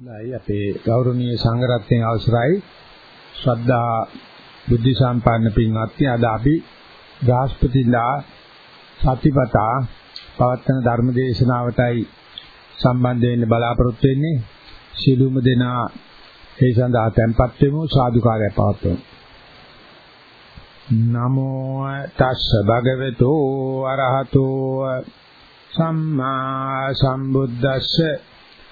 දැයි අපේ ගෞරවනීය සංඝරත්නයේ අවසරයි. ශ්‍රද්ධා බුද්ධ සම්පන්න පින්වත්නි අද අපි බ්‍රහස්පතිලා සතිපතා පවත්වන ධර්ම දේශනාවටයි සම්බන්ධ වෙන්න බලාපොරොත්තු වෙන්නේ. සිළුම දෙනා ඒ සඳහා tempත් වෙමු සාදුකාරය පවත්වමු. නමෝ තස්ස භගවතු අරහතෝ සම්මා සම්බුද්දස්ස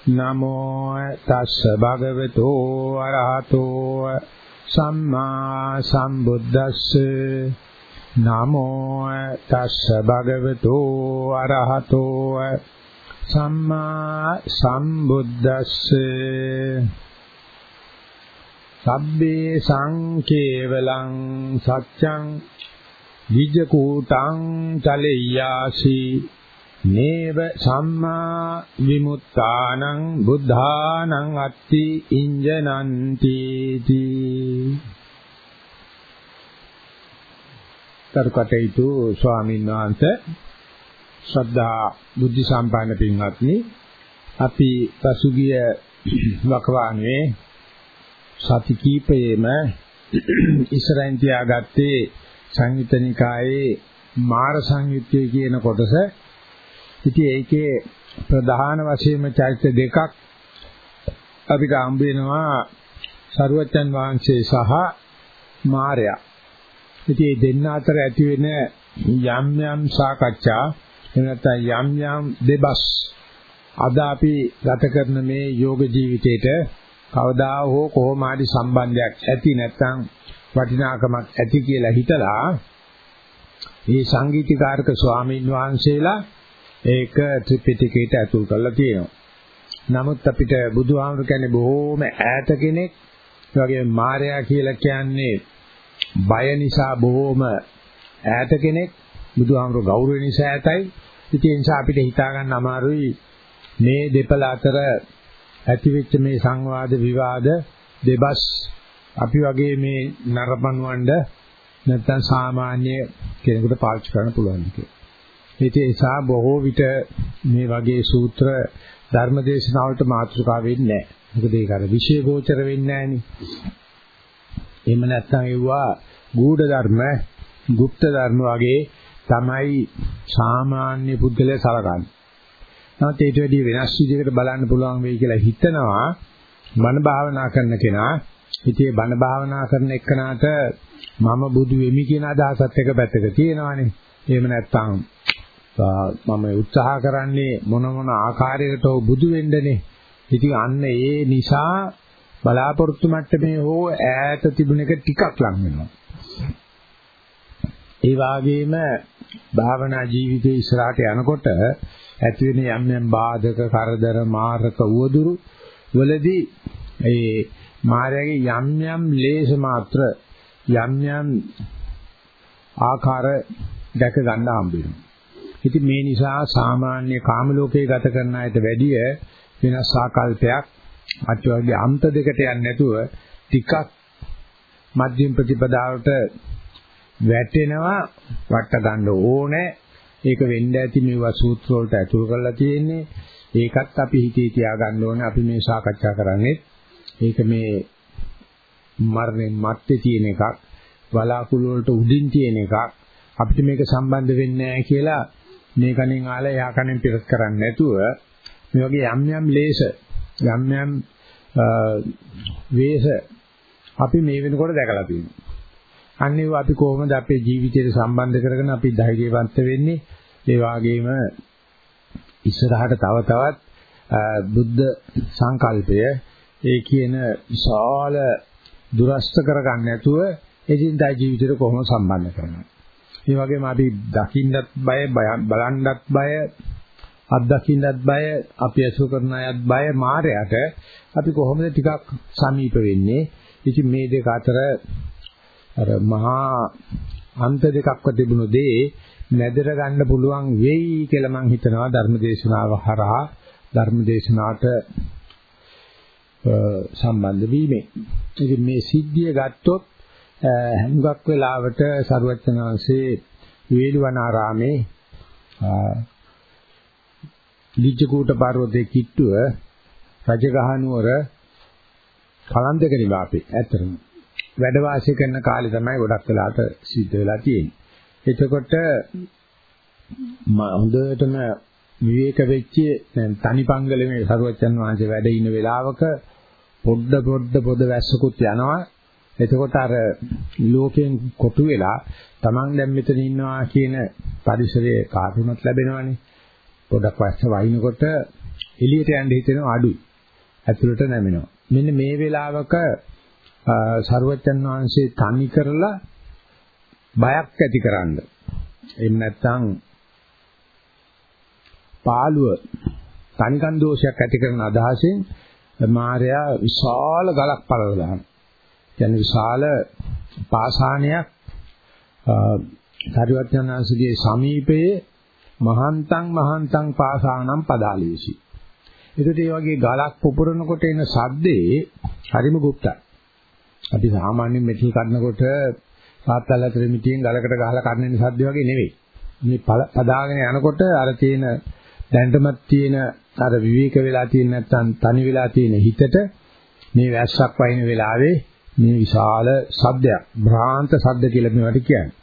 නමෝ තස්ස භගවතු අරහතෝ සම්මා සම්බුද්දස්ස. නමෝ තස්ස භගවතු අරහතෝ සම්මා සම්බුද්දස්ස. සබ්බේ සංකේවලං සත්‍යං විජකූතං චලෙය්‍යාසි. නේව සම්මා විමුක්තානං බුද්ධානං අත්ති ඉඤ්ජනන්ති තී. තර්කටේතු ස්වාමීන් වහන්සේ ශ්‍රද්ධා බුද්ධ සම්පන්න පින්වත්නි අපි පසුගිය වකවානුවේ සති කීපයේම ඉස්සරහින් තියාගත්තේ සංයුතනිකායේ මාර සංයුත්තේ කියන කොටස ඉතින් ඒකේ ප්‍රධාන වශයෙන්ම චෛත්‍ය දෙකක් අපිට හම්බ වෙනවා සරුවච්චන් වහන්සේ සහ මාර්යා. ඉතින් මේ දෙන්න අතර ඇති වෙන යම් යම් සාකච්ඡා එනතන යම් යම් දෙබස් අද අපි ගත කරන මේ යෝග ජීවිතේට කවදා හෝ කොහොම හරි සම්බන්ධයක් ඇති නැත්නම් වටිනාකමක් ඇති කියලා හිතලා මේ සංගීතීකාරක ස්වාමීන් වහන්සේලා ඒක ත්‍රිපිටකයට ඇතුල් කරලා තියෙනවා. නමුත් අපිට බුදුහාමුදුර කියන්නේ බොහෝම ඈත කෙනෙක්. ඒ වගේම මායя කියලා කියන්නේ බය නිසා බොහෝම ඈත කෙනෙක්. බුදුහාමුදුර ගෞරව නිසා ඈතයි. ඉතින් ඒ නිසා අපිට හිතා ගන්න අමාරුයි මේ දෙපළ අතර ඇතිවෙච්ච මේ සංවාද විවාද දෙබස් අපි වගේ මේ නරඹනවඬ නැත්තම් සාමාන්‍ය කෙනෙකුට පාවිච්චි කරන්න පුළුවන් කියලා. ඒ නිසා බොහෝ විට මේ වගේ සූත්‍ර ධර්මදේශනාවලට මාතෘකා වෙන්නේ නැහැ. මොකද ඒක අර විශේෂ ගෝචර වෙන්නේ නැහෙනි. එහෙම නැත්නම් ඒවා ගූඪ ධර්ම, গুপ্ত ධර්ම වගේ තමයි සාමාන්‍ය පුද්ගලයා සලකන්නේ. නමුත් ඊට වැඩිය වෙනස් විදිහකට බලන්න පුළුවන් වෙයි කියලා හිතනවා බණ භාවනා කරන කෙනා. ඉතින් බණ භාවනා කරන එක්කනට මම බුදු වෙමි කියන අදහසත් එක පැත්තක තියෙනවානේ. එහෙම නැත්නම් මම උත්සාහ කරන්නේ මොන මොන ආකාරයකට බුදු වෙන්නනේ. ඉතින් අන්න ඒ නිසා බලාපොරොත්තු මට්ටමේ හෝ ඈත තිබුණ එක ටිකක් ලඟ වෙනවා. ඒ වගේම භාවනා ජීවිතයේ ඉස්සරහට යනකොට ඇති වෙන යම් යම් බාධක කරදර මාරක උවදුරු වලදී ඒ මායාවේ යම් යම් ලේස මාත්‍ර යම් යම් ආකාර දැක ගන්න හම්බ වෙනවා. ඉතින් මේ නිසා සාමාන්‍ය කාම ලෝකේ ගත කරන අයට වැඩිය වෙනස් ආකල්පයක් අත් වගේ අන්ත දෙකට යන්නේ නැතුව ටිකක් මධ්‍යම ප්‍රතිපදාවට වැටෙනවා වට ගන්න ඕනේ. ඒක වෙන්න ඇති මේවා සූත්‍ර වලට ඇතුල් කරලා තියෙන්නේ. ඒකත් අපි හිතේ තියාගන්න ඕනේ. අපි මේ සාකච්ඡා කරන්නේ. ඒක මේ මරණය මැත්තේ තියෙන එකක් බලාකුළු වලට උඩින් තියෙන එකක්. අපිට මේක සම්බන්ධ වෙන්නේ නැහැ කියලා මේ කණෙන් ආලා එහා කණෙන් පිරස් කරන්නේ නැතුව මේ වගේ යම් යම් ලේස යම් යම් වේස අපි මේ වෙනකොට දැකලා තියෙනවා. අන්න ඒව අපි කොහොමද අපේ ජීවිතයට සම්බන්ධ කරගෙන අපි ධෛර්යවන්ත වෙන්නේ? ඒ වගේම ඉස්සරහට තව තවත් බුද්ධ සංකල්පය ඒ කියන විශාල දුරස්ත කරගන්න නැතුව එදිනදා ජීවිතේට කොහොම සම්බන්ධ කරනවා. ඒ වගේම අපි දකින්නත් බය බලන්නත් බය අත්දකින්නත් බය අපි අසු කරන අයත් බය මායයට අපි කොහොමද ටිකක් සමීප වෙන්නේ? ඉතින් මේ දෙක අතර අර මහා අන්ත දෙකක්ව තිබුණු දේ නැදර ගන්න පුළුවන් වෙයි කියලා මම හිතනවා ධර්මදේශනාව හරහා ධර්මදේශනාවට සම්බන්ධ වීමෙන්. ඉතින් මේ සිද්ධිය ගත්තොත් හුඟක් වෙලාවට සරුවචනාංශේ වේලවනාරාමේ ලිජ්ජකූට පර්වතයේ කිට්ටුව රජගහනුවර කලන්දක නිවාපේ ඇත්තටම වැඩ වාසය කරන කාලේ තමයි ගොඩක් වෙලාට සිද්ධ වෙලා තියෙන්නේ. එතකොට හොඳටම විවේක වෙච්ච තනිපංගලමේ සරුවච්චන් වහන්සේ වැඩ ඉන වෙලාවක පොඩ පොඩ පොද වැස්සකුත් යනවා. එතකොට අර ලෝකයෙන් කොටු වෙලා Taman දැන් මෙතන ඉන්නවා කියන පරිසරයේ කාටුණත් ලැබෙනවනේ. පොඩක් වැස්ස වයින්කොට එළියට යන්න හිතෙනවා අඩුයි. ඇතුළට නැමෙනවා. මෙන්න මේ වෙලාවක සරුවච්චන් වහන්සේ තනි කරලා බයක් ඇතිකරන්න. එහෙම නැත්නම් පාළුව තනිකන් දෝෂයක් ඇති කරන අදහසෙන් මාර්යා විශාල ගලක් පළවලා. කියන්නේ විශාල පාෂාණයක් සාරිවත්යන්වහන්සේගේ සමීපයේ මහන්තං මහන්තං පාසානම් පදාලේසි. ඒකට ඒ වගේ ගලක් පුපුරනකොට එන සද්දේ හරිම গুপ্তයි. අපි සාමාන්‍යයෙන් මෙටි කඩනකොට තාත්තල් අතර මිටියෙන් ගලකට ගහලා කඩන සද්ද වගේ නෙවෙයි. මේ පදාගෙන යනකොට අර තියෙන දැන්ටමත් තියෙන අර විවේක වෙලා තියෙන නැත්නම් තනි වෙලා තියෙන හිතට මේ වැස්සක් වයින් වෙලාවේ මේ විශාල සද්දයක් භ්‍රාන්ත සද්ද කියලා මේවට කියන්නේ.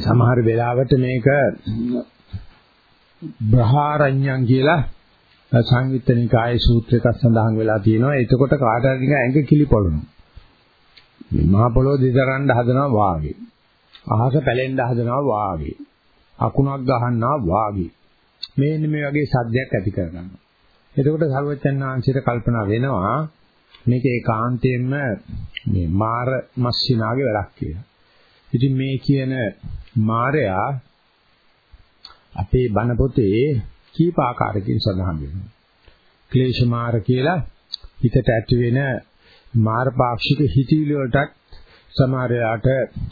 සමහර වෙලාවට මේක බ්‍රහාරඤ්ඤං කියලා සංයුත්තනිකායේ සූත්‍රයක සඳහන් වෙලා තියෙනවා. එතකොට කාට හරි නිකන් ඇඟ කිලිපොළනවා. මේ මහ පොළොව දෙතරන්න හදනවා වාගේ. අහස පැලෙන්න හදනවා වාගේ. අකුණක් ගහන්නවා වාගේ. මේන්න මේ වගේ සද්දයක් ඇති කරගන්නවා. එතකොට සර්වචන් ආංශයට කල්පනා වෙනවා මේක ඒකාන්තයෙන්ම මේ මාර මස්සිනාගේ වැඩක් කියලා. ඉතින් මේ කියන මාරයා අපේ බණ පොතේ කීප ආකාරකින් සඳහන් වෙනවා. ක්ලේශ මාර කියලා හිතට ඇති වෙන මාර පාක්ෂික හිතිවිලි වලටත් සමහරයාට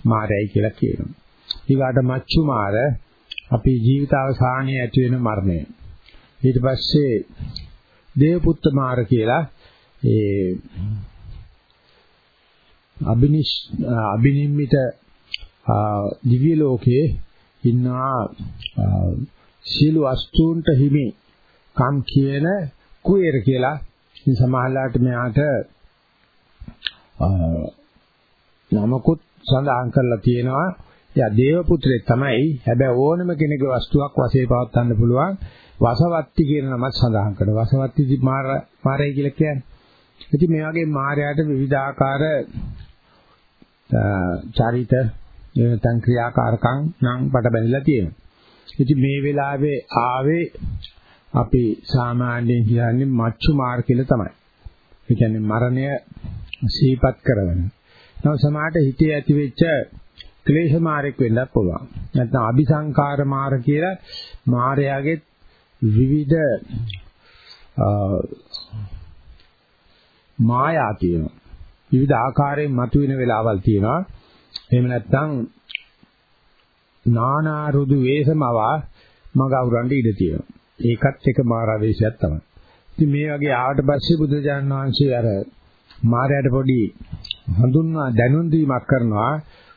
මාරයි කියලා කියනවා. ඊගාට මච්චු මාර අපේ ජීවිතාවසානයේ ඇති වෙන මරණය. ඊට පස්සේ දේවපුත්ත මාර කියලා ඒ අබිනිස් අබිනිම්මිත දිව්‍ය ලෝකයේ ඉන්නා සීල වස්තුන්ට හිමි කම් කියන කුයර කියලා. ඉතින් සමහරලාට මෙයාට නමකුත් සඳහන් කරලා තියෙනවා. එයා දේව පුත්‍රයෙක් තමයි. හැබැයි ඕනම කෙනෙකුගේ වස්තුවක් වශයෙන් පවත්වන්න පුළුවන්. වසවත්ති කියන නමත් සඳහන් කරනවා. වසවත්ති මාර මාරයි කියලා කියන්නේ. ඉතින් මේ වගේ මායයට විවිධාකාර චරිත නැත්නම් ක්‍රියාකාරකම් නම් බඩ බැඳලා තියෙනවා. ඉතින් මේ වෙලාවේ ආවේ අපි සාමාන්‍යයෙන් කියන්නේ මච්චු මාර් කියලා තමයි. ඒ කියන්නේ මරණය සීපත් කරගෙන. නම සමාහට හිතේ ඇති වෙච්ච ක්ලේශ මාරෙක් වෙන්නත් පුළුවන්. නැත්නම් අபிසංකාර මාර කියලා මාරයාගේ විවිධ මායා තියෙනවා. විවිධ ආකාරයෙන් මතුවෙන වෙලාවල් තියෙනවා. එහෙම නැත්නම් නානා රුදු වේසමවා මග අවුරන්ඩ ඉඩ තියෙනවා. ඒකත් එක මාරාවේශයක් තමයි. ඉතින් මේ වගේ ආවට පස්සේ බුදුජානන වහන්සේ අර මාරයට පොඩි හඳුන්වා දැනුම් දීමක් කරනවා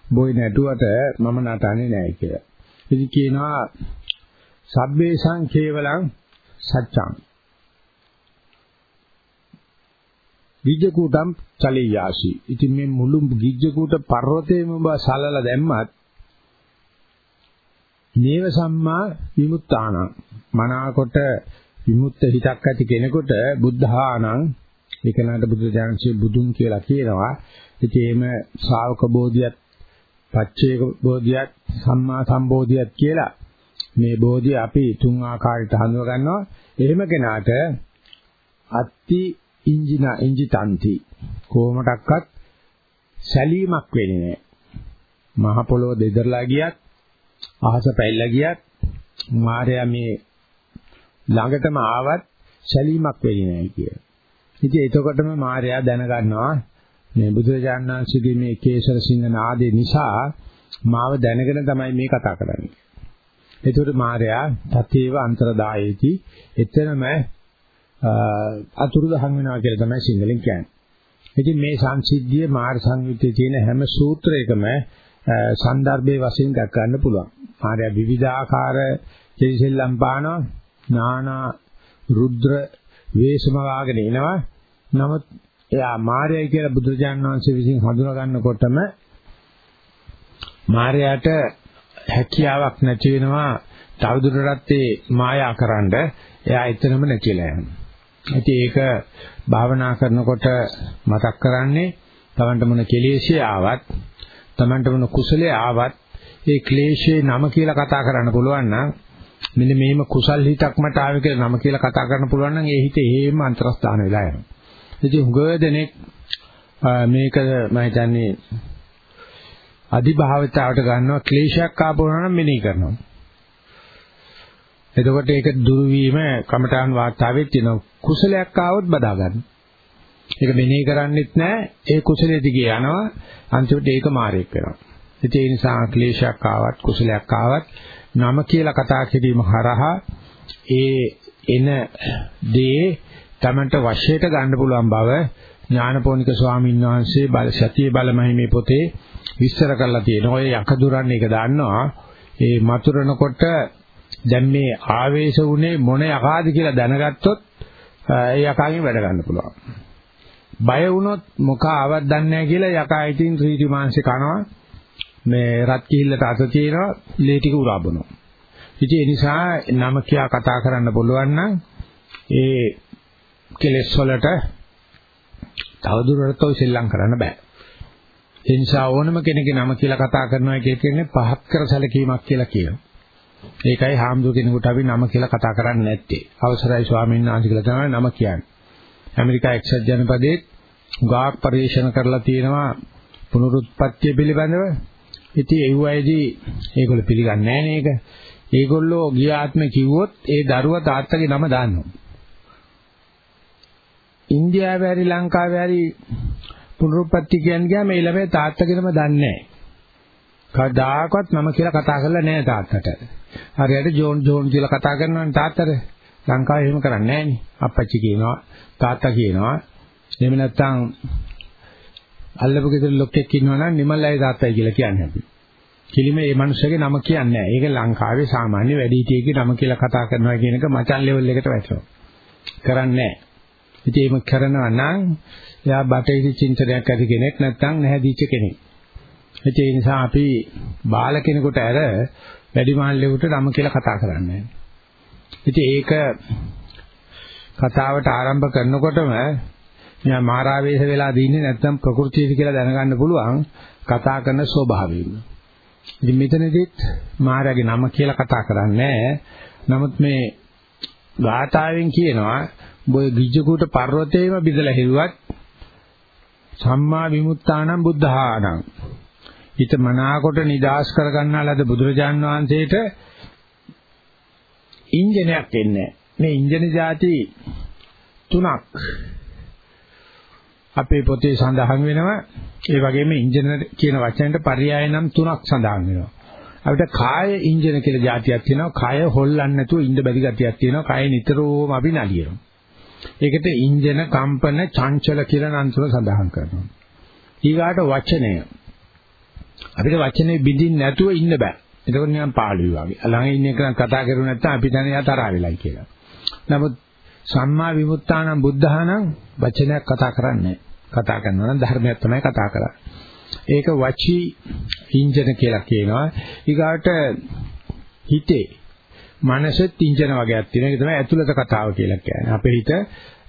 බොයි නැටුවට මම නටන්නේ නැහැ කියලා. ඉතින් කියනවා සබ්බේසං කේවලං සත්‍යං ගිජ්ජකූටම් චලියාසි. ඉතින් මේ මුළු ගිජ්ජකූට පර්වතේම ඔබ සලලා දැම්මත් නේව සම්මා විමුක්තාන මනාකොට විමුක්ත හිතක් ඇති කෙනෙකුට බුද්ධානං ඒකනට බුදු දහමසේ බුදුන් කියලා කියනවා. ඉතින් එහෙම ශා วก බෝධියත් පච්චේක බෝධියත් සම්මා සම්බෝධියත් කියලා මේ බෝධිය අපි තුන් ආකාරයට හඳුනා ගන්නවා. එහෙම කෙනාට අත්ති ඉංජිනා ඉංජිතන්ති කොහොමඩක්වත් සැලීමක් වෙන්නේ නැහැ. මහ පොළොව දෙදරලා ගියත් අහස පැල්ලා ගියත් මාර්යා මේ ළඟටම ආවත් සැලීමක් වෙන්නේ නැහැ කිය. ඉතින් එතකොටම මාර්යා දැනගන්නවා මේ බුදුරජාණන් වහන්සේගේ මේ කේසර සිංහ නාදේ නිසා මාව දැනගෙන තමයි මේ කතා කරන්නේ. එතකොට මාර්යා තතේව අන්තරදායේති එතනම අතුරුදහන් වෙනවා කියලා තමයි සිංහලෙන් කියන්නේ. ඉතින් මේ සංසිද්ධිය මාර් සංයුත්තේ තියෙන හැම සූත්‍රයකම සන්දර්භයේ වශයෙන් දක් ගන්න පුළුවන්. ආර්ය විවිධාකාර දෙවිසෙල්ලම් පානවා නානා රුද්‍ර වේසම වාගෙන එනවා. නමුත් එයා මායයි කියලා බුදුරජාණන් වහන්සේ විසින් හඳුනා ගන්නකොටම මායයට හැකියාවක් නැති වෙනවා තවදුරටත් ඒ මායාකරනද එයා එතනම නැතිලා යනවා. ඉතින් ඒක භාවනා කරනකොට මතක් කරන්නේ තමන්ට මොන කෙලෙසිය ආවත් තමන්ට මොන කුසලයේ ආවත් ඒ ක්ලේශයේ නම කියලා කතා කරන්න පුළුවන් නම් මෙන්න මේම කුසල් හිතක් මට ආවේ කියලා නම කියලා කතා කරන්න පුළුවන් නම් ඒ හිතේ හේම අන්තරස්ථාන වෙලා යනවා. ඉතින් හුඟදෙනෙක් මේක මම හිතන්නේ අදිභාවිතාවට ගන්නවා ක්ලේශයක් ආපුවා නම් මෙනෙහි කරනවා. එතකොට ඒක දුරු වීම කමඨාන් වාර්තාවේ තියෙන කුසලයක් ආවොත් බදා ගන්න. ඒක මෙනෙහි කරන්නෙත් නැහැ. ඒ කුසලයේ දිගේ යනවා. අන්තිමට ඒක මාරයක් වෙනවා. ඒ නිසා ක්ලේශයක් ආවත් කුසලයක් ආවත් නම කියලා කතා කිරීම හරහා ඒ එන දේ තමන්ට වශයට ගන්න පුළුවන් බව ඥානපෝනික ස්වාමීන් වහන්සේ බල සතිය බලමහිමේ පොතේ විස්තර කරලා තියෙනවා. ඔය යකදුරන් එක දාන්නවා. ඒ මතුරනකොට දැන් මේ ආවේශ වුණේ මොන යකාද කියලා දැනගත්තොත් ඒ යකාගෙන් වැඩ ගන්න පුළුවන්. බය වුණොත් මොක ආවත් දන්නේ නැහැ කියලා යකා ඉතින් ත්‍රිටි මාංශේ කනවා. මේ රත් කිහිල්ලට අත තියෙනවා ලේ ටික උරා බොනවා. ඉතින් ඒ නිසා නම කියා කතා කරන්න පුළුවන් නම් ඒ කෙලෙස් වලට තවදුරටත් ඔය සෙල්ලම් කරන්න බෑ. ඒ නිසා ඕනම කෙනෙක්ගේ නම කියලා කතා කරනවා කියන්නේ පහත් කර සැලකීමක් කියලා කියනවා. ඒකයි හාමුදුර කෙනෙකුට අපි නම කියලා කතා කරන්නේ නැත්තේ. අවසරයි ස්වාමීන් වහන්සේ කියලා තමයි නම කියන්නේ. ඇමරිකා එක්සත් ජනපදයේ ගාක් පරිශන කරලා තියෙනවා පුනරුත්පත්ති පිළිබඳව. ඉතින් ඒ වයිදී ඒගොල්ලෝ පිළිගන්නේ නැහැ නේක. ඒගොල්ලෝ ගිය ආත්මේ කිව්වොත් ඒ දරුවා තාත්තගේ නම දාන්නවා. ඉන්දියාවේ හරි ලංකාවේ හරි පුනරුත්පත්ති කියන්නේ ගියාම ඒ ළමයා තාත්තගේ නම දන්නේ නැහැ. කවදාකවත් මම කියලා කතා කරලා නැහැ තාත්තට. හරියට ජෝන් ජෝන් කියලා කතා කරනවනේ තාත්තට. ලංකාවේ එහෙම කරන්නේ නැහනේ. අප්පච්චි කියනවා, තාත්තා කියනවා. එහෙම නැත්නම් අල්ලපු ගෙදර ලොක්ෙක් ඉන්නවනම් නිමල්ලයි තාත්තයි කියලා කියන්නේ අපි. කිලිම මේ මිනිස්සගේ නම කියන්නේ නැහැ. ඒක ලංකාවේ සාමාන්‍ය වැඩිහිටියෙක්ගේ නම කියලා කතා කරනවා කියන එක මචන් ලෙවල් එකට වැටෙනවා. කරන්නේ නැහැ. ඉතින් එහෙම කරනවා නම් එයා බටහිර චින්තනයක් ඇති කෙනෙක් නැත්නම් නැහැදිච්ච කෙනෙක්. ඒ නිසා අපි බාල කෙනෙකුට ඇර වැඩිමාල්ලෙකුට නම කියලා කතා කරන්නේ. ඉතින් ඒක කතාවට ආරම්භ කරනකොටම මෙයා මාරාවේශ වෙලා දින්නේ නැත්නම් ප්‍රകൃතියද කියලා දැනගන්න පුළුවන් කතා කරන ස්වභාවයෙන්. ඉතින් මෙතනදිත් මාරාගේ නම කියලා කතා කරන්නේ නමුත් මේ ගාථාවෙන් කියනවා බොය ගිජ්ජකුට පර්වතේම බිදලා හෙව්වත් සම්මා විමුක්තානම් බුද්ධහානම්. හිත මනාකොට නිදාස් කරගන්නාලද බුදුරජාන් වහන්සේට ඉන්ජිනයක් එන්නේ මේ ඉන්ජින જાති තුනක් අපේ පොතේ සඳහන් වෙනවා. ඒ වගේම ඉන්ජිනර් කියන වචනෙට පర్యాయ නම් තුනක් සඳහන් වෙනවා. අපිට කාය ඉන්ජින කියලා જાතියක් තියෙනවා. කාය හොල්ලන්නේ නැතුව ඉඳ බැරි ගතියක් තියෙනවා. කාය නිතරම අපි නලියනවා. ඒකට ඉන්ජින කම්පන චංචල කියලා නම් තුන සඳහන් කරනවා. ඊගාට වචනය. අපිට වචනේ බින්දින් නැතුව ඉන්න බෑ. එතකොට නිකන් පාළුයි වගේ. ළඟ ඉන්න එක කතා කරුව නැත්නම් අපි දැන යා තරහ වෙලයි කියලා. නමුත් සම්මා විමුක්තානම් බුද්ධහනම් වචනයක් කතා කරන්නේ කතා කරනවා නම් ධර්මයක් තමයි කතා කරන්නේ. ඒක වචී ඉන්ජන කියලා කියනවා. ඊගාට හිතේ මනසෙත් ඉන්ජන වගේක් තියෙනවා. ඒක තමයි ඇතුළත කතාව කියලා කියන්නේ. අපේ හිත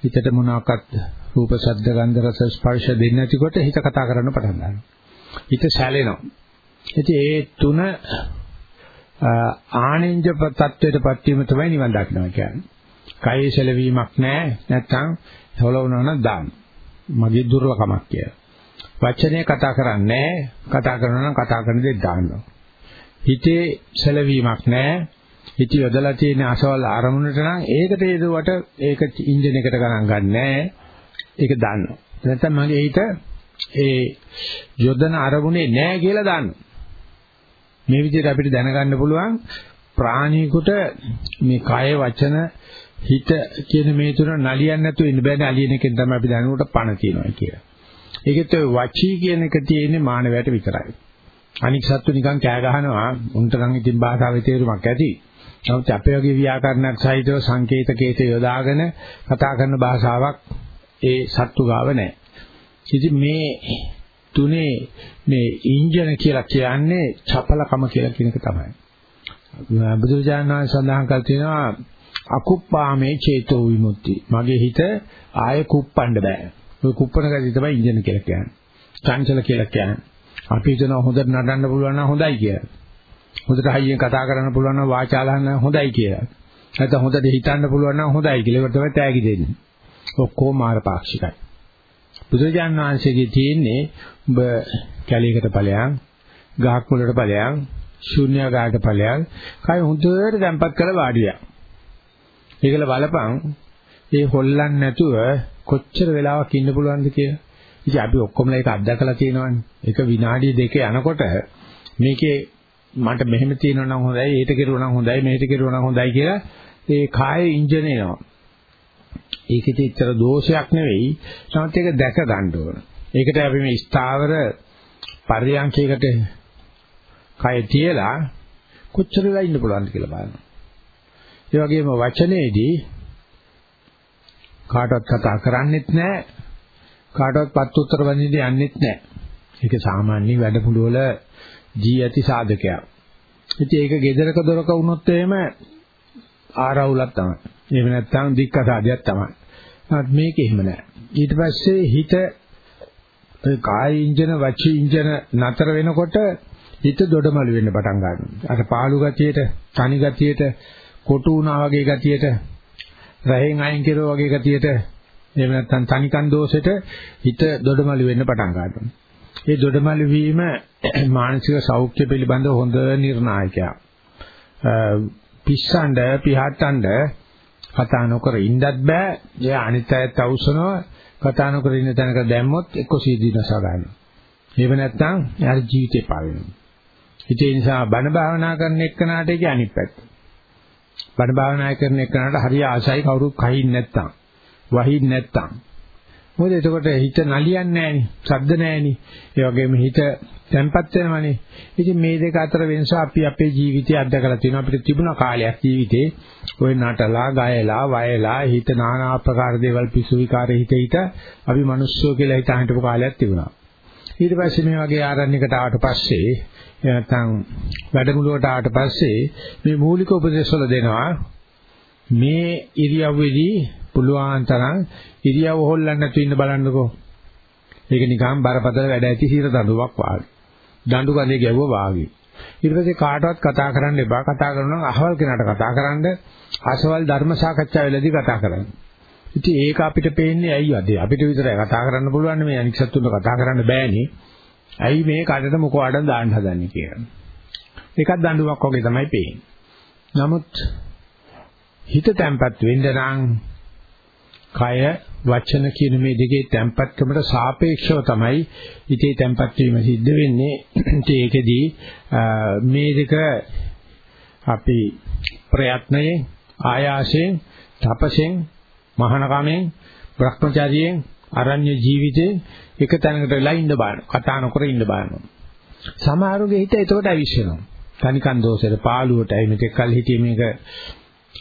හිතට මොනවාක්වත් රූප, ශබ්ද, ගන්ධ, රස, ස්පර්ශ දෙන්නේ නැතිකොට හිත කතා කරන්න පටන් ගන්නවා. හිත සැලෙනවා. ඉතින් ඒ තුන ආනෙන්ජ තත්වයටපත් වීම තමයි නිවන් දකින්නවා කියන්නේ. කයේ සැලවීමක් නැහැ නැත්නම් හොලවනවා නම් දාන්න. මගේ දුර්ලභමක් කියලා. වචනේ කතා කරන්නේ කතා කරනවා නම් කතා කරන දේ දාන්නවා. හිතේ සැලවීමක් නැහැ. හිත යොදලා තියෙන අසවල් අරමුණට නම් ඒකට හේතුවට ඒක ඉන්ජින් එකට ගණන් ගන්නෑ. ඒක දාන්නවා. නැත්නම් මගේ හිත ඒ යොදන අරමුණේ නැහැ කියලා දාන්න. මේ විදිහට අපිට දැනගන්න පුළුවන් ප්‍රාණීකුට මේ කය වචන හිත කියන මේ තුන නලියන්නේ නැතුව ඉන්න බෑනේ අලියන එකෙන් තමයි අපි දැනුවට පණ තියනවා කියලා. ඒකෙත් ඔය වචී කියන එක තියෙන්නේ මානවයට විතරයි. අනික් සත්තු නිකන් කෑ ගහනවා උන්ට නම් ඉතින් භාෂාවේ තේරුමක් ඇති. නමුත් අපේ වගේ ව්‍යාකරණයක් සහිතව සංකේතකේත යොදාගෙන කතා කරන භාෂාවක් ඒ සත්තු ගාව නැහැ. ඉතින් මේ තුනේ මේ ඉන්ජන කියලා කියන්නේ චපලකම කියලා කියන එක තමයි. බුදුරජාණන් වහන්සේ සඳහන් කර තියෙනවා අකුප්පාමේ චේතෝ විමුක්ති. මගේ හිත ආයෙ කුප්පන්න බෑ. ඔය කුප්පන ගතිය තමයි ඉන්ජන කියලා කියන්නේ. චංචල කියලා කියන්නේ. අපි හිතනවා හොඳට නඩන්න පුළුවන් නම් හොඳයි කියලා. හොඳට හයියෙන් කතා කරන්න පුළුවන් නම් වාචාලහන්න හොඳයි කියලා. නැත්නම් හොඳට හිතන්න පුළුවන් නම් හොඳයි කියලා. ඒකට තමයි තෑගි දෙන්නේ. ඔක්කොම මාර පාක්ෂිකයි. බුදුරජාණන් වහන්සේගේ තියෙන්නේ ඔබ කැලේකට ඵලයන්, ගහක් මුලට ඵලයන්, ශුන්‍යගාට ඵලයන්, කය හොඳට තැම්පත් කරලා වාඩි වෙනවා. ඒකල බලපං ඒ හොල්ලන්නේ නැතුව කොච්චර වෙලාවක් ඉන්න පුළුවන්ද කියලා. ඉතින් අපි ඔක්කොමලා ඒක අත්දකලා තියෙනවානේ. ඒක විනාඩි දෙක යනකොට මේකේ මට මෙහෙම තියෙනවා නම් හොඳයි, ඒට කෙරුවා නම් හොඳයි, මෙහෙට කෙරුවා නම් හොඳයි කියලා ඒ කායේ ඉන්ජින එනවා. ඒකෙත් ඉතර දෝෂයක් නෙවෙයි. නමුත් ඒක දැක ගන්න ඕන. ඒකට අපි මේ ස්ථාවර පරියන්කයකට කය තියලා කොච්චර වෙලා ඉන්න පුළුවන්ද කියලා බලනවා. ඒ වගේම වචනේදී කාටවත් කතා කරන්නෙත් නැහැ. කාටවත් පත් උත්තර වදින්න යන්නෙත් නැහැ. ඒක සාමාන්‍ය වැඩමුළු වල ජී ඇති සාධකයක්. ඉතින් ඒක gedaraක දොරක වුණොත් එහෙම ආරවුලක් තමයි. එහෙම නැත්නම් දික්කසාදයක් තමයි. නමුත් මේක එහෙම නැහැ. ඊට පස්සේ හිත කාය ඉන්ජන වචී ඉන්ජන නතර වෙනකොට හිත දොඩමළු වෙන්න පටන් ගන්නවා. අර පාළු ගතියට, තනි ගතියට, කොටු වුණා වගේ ගතියට, රහෙන් අයින් කෙරුවා වගේ ගතියට, එහෙම නැත්නම් තනිකන් දෝෂෙට හිත දොඩමළු වෙන්න පටන් ගන්නවා. මේ දොඩමළු වීම මානසික සෞඛ්‍ය පිළිබඳ හොඳ නිර්ණායකයක්. පිස්සන්ඩ, පිහට්ටන්ඩ කතා නොකර ඉන්නත් බෑ. ඒ අනිත් අයත් අවශ්‍යනවා කතා නොකර ඉන්න තැනක දැම්මොත් එක්ක සීදීනස ගන්නවා. එහෙම නැත්නම් එයාගේ ජීවිතේ පාවෙනවා. ඒ නිසා බණ භාවනා කරන එක්කනට ඒක අනිත් පැත්ත. බණ භාවනා කරන එක්කනට හරිය ආසයි කවුරුත් කහින් නැත්තම්. වහින් නැත්තම්. මොකද එතකොට හිත නලියන්නේ නැහෙනි, ශබ්ද නැහෙනි. ඒ වගේම හිත තැම්පත් වෙනවනේ. ඉතින් මේ දෙක අතර වෙනස අපි අපේ ජීවිතය අත්දකලා තියෙනවා. අපිට තිබුණ කාලයක් ජීවිතේ ඔය නටලා, ගයලා, වයලා, හිත নানা ආකාර දේවල් පිසු විකාරේ හිත හිත අපි මිනිස්සුෝ කියලා හිත හිටපු කාලයක් තිබුණා. ඊට පස්සේ මේ වගේ ආරණ්‍යකට ආවට පස්සේ නැත්නම් වැඩමුළුවට ආවට පස්සේ මේ මූලික උපදේශ වල දෙනවා මේ ඉරියව්වේදී පුළුවන් තරම් ඉරියව් හොල්ලන්න නැතුව ඉන්න බලන්නකෝ. ඒක නිකන් බරපතල වැඩ ඇති හිර දඬුවමක් වාගේ. දඬු කඳේ ගැවුවා වාගේ. ඊට පස්සේ කාටවත් කතා කරන්න එපා. කතා කරනවා නම් අහවල් කෙනාට කතා කරන්න, අසවල් ධර්ම සාකච්ඡා වෙලදී කතා කරන්න. ඉතින් ඒක අපිට පේන්නේ ඇයි අද අපිට විතරයි කතා කරන්න පුළුවන් මේ අනික් සත්තුන්ට කතා කරන්න බෑනේ. ඇයි මේ කඩට මොකවඩන් දාන්න හදන්නේ කියලා. ඒකත් දඬුවමක් වගේ තමයි පේන්නේ. නමුත් හිත තැම්පත් වෙන්න නම් කය වචන කියන මේ දෙකේ තැම්පත්කමට සාපේක්ෂව තමයි හිතේ තැම්පත් වීම සිද්ධ වෙන්නේ. ඒකෙදී මේ දෙක අපි ප්‍රයත්නයෙන් ආයාසයෙන් තපසෙන් මහානකමෙන් භ්‍රමචාරියෙන් අරණ්‍ය ජීවිතේ එක තැනකට වෙලා ඉන්න බාන කතා නොකර ඉන්න බානවා සමහරුගේ හිත එතකොට අවිශ්වෙනවා තනිකන් දෝෂෙට පාළුවටයි මෙතෙක් කල් හිටියේ මේක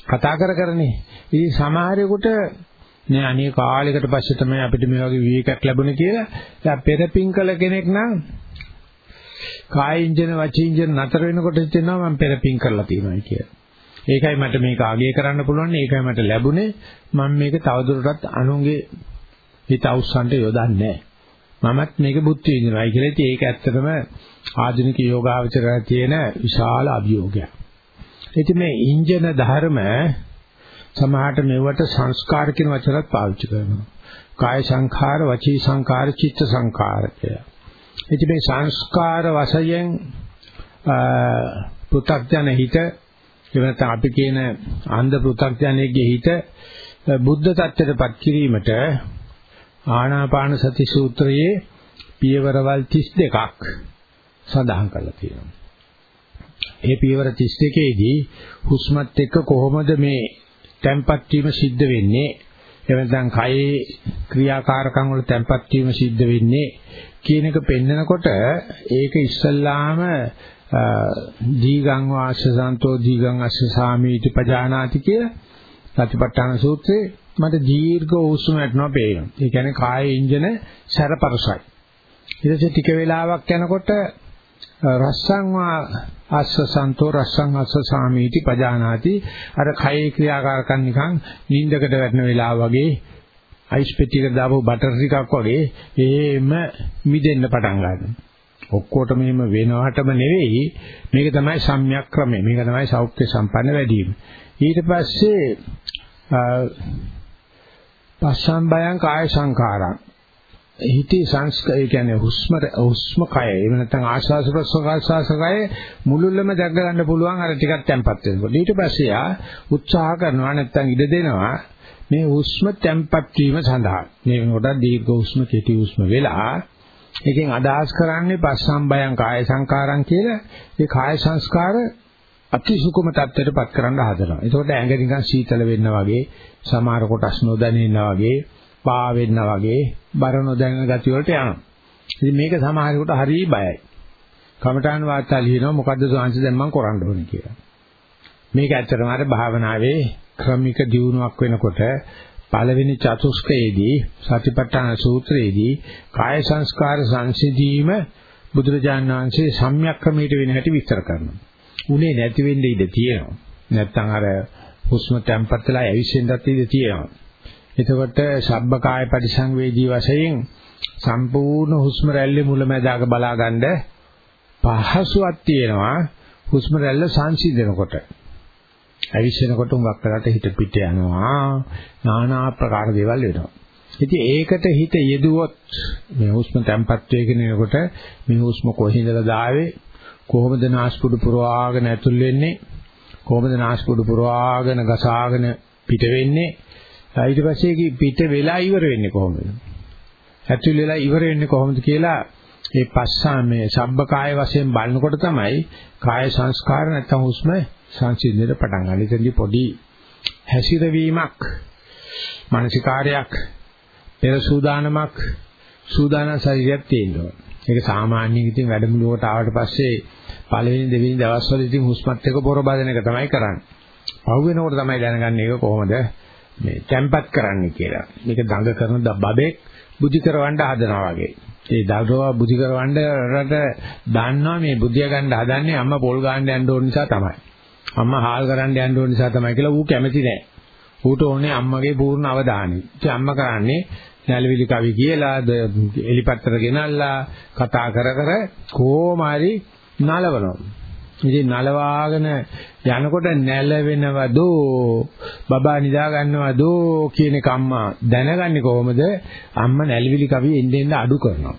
කතා කර කරනේ ඉතින් සමහරෙකුට නේ අනේ කාලයකට පස්සේ තමයි අපිට මේ වගේ විවේකයක් ලැබුණේ කියලා දැන් පෙරපින් කළ කෙනෙක් නම් කාය ඉන්ජන වචී ඉන්ජන නතර වෙනකොට හිතෙනවා මම පෙරපින් කරලා තියෙනවා කියලා. ඒකයි මට මේක අගය කරන්න පුළුවන්. ඒකයි මට ලැබුණේ. මම මේක තවදුරටත් අනුන්ගේ හිත අවසන්ට යොදන්නේ මමත් මේක බුද්ධ විඳිනවායි කියලා. ඉතින් ඒක ඇත්තටම ආධුනික යෝගාවචරය තියෙන විශාල අභියෝගයක්. ඉතින් මේ ඉන්ජන ධර්ම සමහරට මෙවට සංස්කාර කියන වචනත් පාවිච්චි කරනවා. කාය සංඛාර, වචී සංඛාර, චිත්ත සංඛාර කියලා. ඉතින් මේ සංස්කාර වශයෙන් පෘථග්ජන හිත එවනත අපි කියන අන්ධ පෘථග්ජනයේ හිත බුද්ධ tattරපත් කිරීමට ආනාපාන සති සූත්‍රයේ පියවරවල් 32ක් සඳහන් කරලා තියෙනවා. ඒ පියවර 32 දී හුස්මත් එක්ක කොහොමද මේ තැම්පත් වීම සිද්ධ වෙන්නේ එවනනම් කයේ ක්‍රියාකාරකම් වල තැම්පත් වීම සිද්ධ වෙන්නේ කියන එක පෙන්නකොට ඒක ඉස්සල්ලාම දීගං වාසසන්තෝ දීගං අස්ස සාමීති පජානාති කියලා සතිපට්ඨාන සූත්‍රයේ මට දීර්ඝ උස්ම වැටෙනවා පේනවා. ඒ කියන්නේ කායේ ඉන්ජන සැරපරසයි. ඊට පස්සේ ටික වෙලාවක් යනකොට රස්සං වා අස්සසන්තෝ රස්සං අස්ස සාමීති පජානාති අර කයේ ක්‍රියාකාරකම් නිකන් නිින්දකට වැටෙන වෙලාව වගේ අයිස් පෙට්ටියකට දාපු බටර් ටිකක් වගේ එහෙම මිදෙන්න පටන් ගන්නවා. ඔක්කොටම එහෙම වෙනවටම නෙවෙයි මේක තමයි සම්‍යක් ක්‍රමය. මේක තමයි සෞඛ්‍ය සම්පන්න වැඩිම. ඊට පස්සේ පස්සම්බයං කාය සංඛාරං හිතේ සංස්කාරය කියන්නේ හුස්ම හුස්ම කය. එහෙම නැත්නම් ආශ්වාස ප්‍රශ්වාස කය මුළුල්ලම දැක ගන්න පුළුවන් අර ටිකක් තැම්පත් වෙනකොට. ඊට පස්සේ ආ උත්සාහ කරනවා නැත්නම් ඉඩ දෙනවා මේ හුස්ම තැම්පත් වීම සඳහා. මේ වෙනකොට දීර්ඝ හුස්ම කෙටි හුස්ම වෙලා ඒකෙන් අදහස් කරන්නේ පස්සම්බයං කාය සංකාරං කියලා. ඒ කාය සංස්කාර අතිසුකුම තත්ත්වයටපත් කරන්න හදනවා. ඒකට ඇඟ නිකන් සීතල වෙන්න වගේ සමහර කොටස් නොදැනෙන්න වගේ පා වෙන්න වගේ බර නොදැනෙන ගතිය වලට යනවා. ඉතින් මේක සමහරකට හරිය බයයි. කමඨාන් වාර්තා ලියනවා මොකද්ද සාංශ දැන් මම කරන්න ඕනේ කියලා. මේක ඇත්තටම අර භාවනාවේ ක්‍රමික දියුණුවක් වෙනකොට පළවෙනි චතුස්කයේදී සතිපට්ඨාන සූත්‍රයේදී කාය සංස්කාර සංසිඳීම බුදුරජාණන් වහන්සේ සම්‍යක් ක්‍රමයට වෙන හැටි විස්තර කරනවා. උනේ නැති වෙන්න ඉඩ තියෙනවා. නැත්තම් අර හුස්ම තැම්පත් වෙලා ඇවිස්සෙන්නත් ඉඩ තියෙනවා. එතකොට ශබ්බකාය පරිසංවේදී වශයෙන් සම්පූර්ණ හුස්ම රැල්ලේ මුලැමැදාක බලාගන්න පහසුවක් තියෙනවා හුස්ම රැල්ල සංසිඳනකොට. ඇවිස්සෙනකොට උඟක් කරට හිත පිට යනවා. নানা ආකාර දේවල් වෙනවා. ඉතින් ඒකට හිත යෙදුවොත් මේ හුස්ම තැම්පත් වෙගෙන යනකොට මේ හුස්ම කොහින්දලා දාවේ කොහොමද නාස්පුඩු පුරවාගෙන ඇතුල් වෙන්නේ කොහොමද නාස්පුඩු පුරවාගෙන ගසාගෙන පිට වෙන්නේ ඊට පස්සේ පිට වෙලා ඉවර වෙන්නේ කොහොමද ඇතුල් වෙලා ඉවර වෙන්නේ කොහොමද කියලා ඒ පස්සා මේ සබ්බකාය වශයෙන් බලනකොට තමයි කාය සංස්කාර නැත්නම් හුස්ම සංසිඳෙන්න පටන් ගන්න. ඉතින්දි පොඩි හැසිරවීමක් මානසිකාරයක් පෙර සූදානමක් සූදානම් ශරීරයක් තියෙනවා. ඒක සාමාන්‍යයෙන් ඉතින් වැඩමුළුවකට ආවට පස්සේ පළවෙනි දෙවෙනි දවස්වල ඉතින් හුස්මත් එක්ක පොර බදින එක තමයි කරන්නේ. පහු වෙනකොට තමයි දැනගන්නේ ඒක කොහොමද මේ තැම්පත් කරන්නේ කියලා. මේක දඟ කරන බබෙක් බුද්ධි කරවන්න හදනවා වගේ. ඒ දරුවා බුද්ධි කරවන්න රට දන්නවා මේ බුද්ධිය ගන්න හදන්නේ අම්මා පොල් ගන්න යන්න ඕන නිසා තමයි. අම්මා හාල් කරන්න යන්න ඕන නිසා තමයි කියලා ඌ කැමති නෑ. ඌට ඕනේ අම්මගේ පූර්ණ අවධානය. ඉතින් අම්මා කරන්නේ නැලවිලි කවි කියලා එලිපත්තර ගෙනල්ලා කතා කර කර කොහොම හරි නලවනවා. ඉතින් නලවාගෙන යනකොට නැලවෙනවදෝ බබා නිදා ගන්නවදෝ කියන එක අම්මා දැනගන්නේ කොහොමද? අම්මා නැලවිලි කවි එන්න එන්න අඩු කරනවා.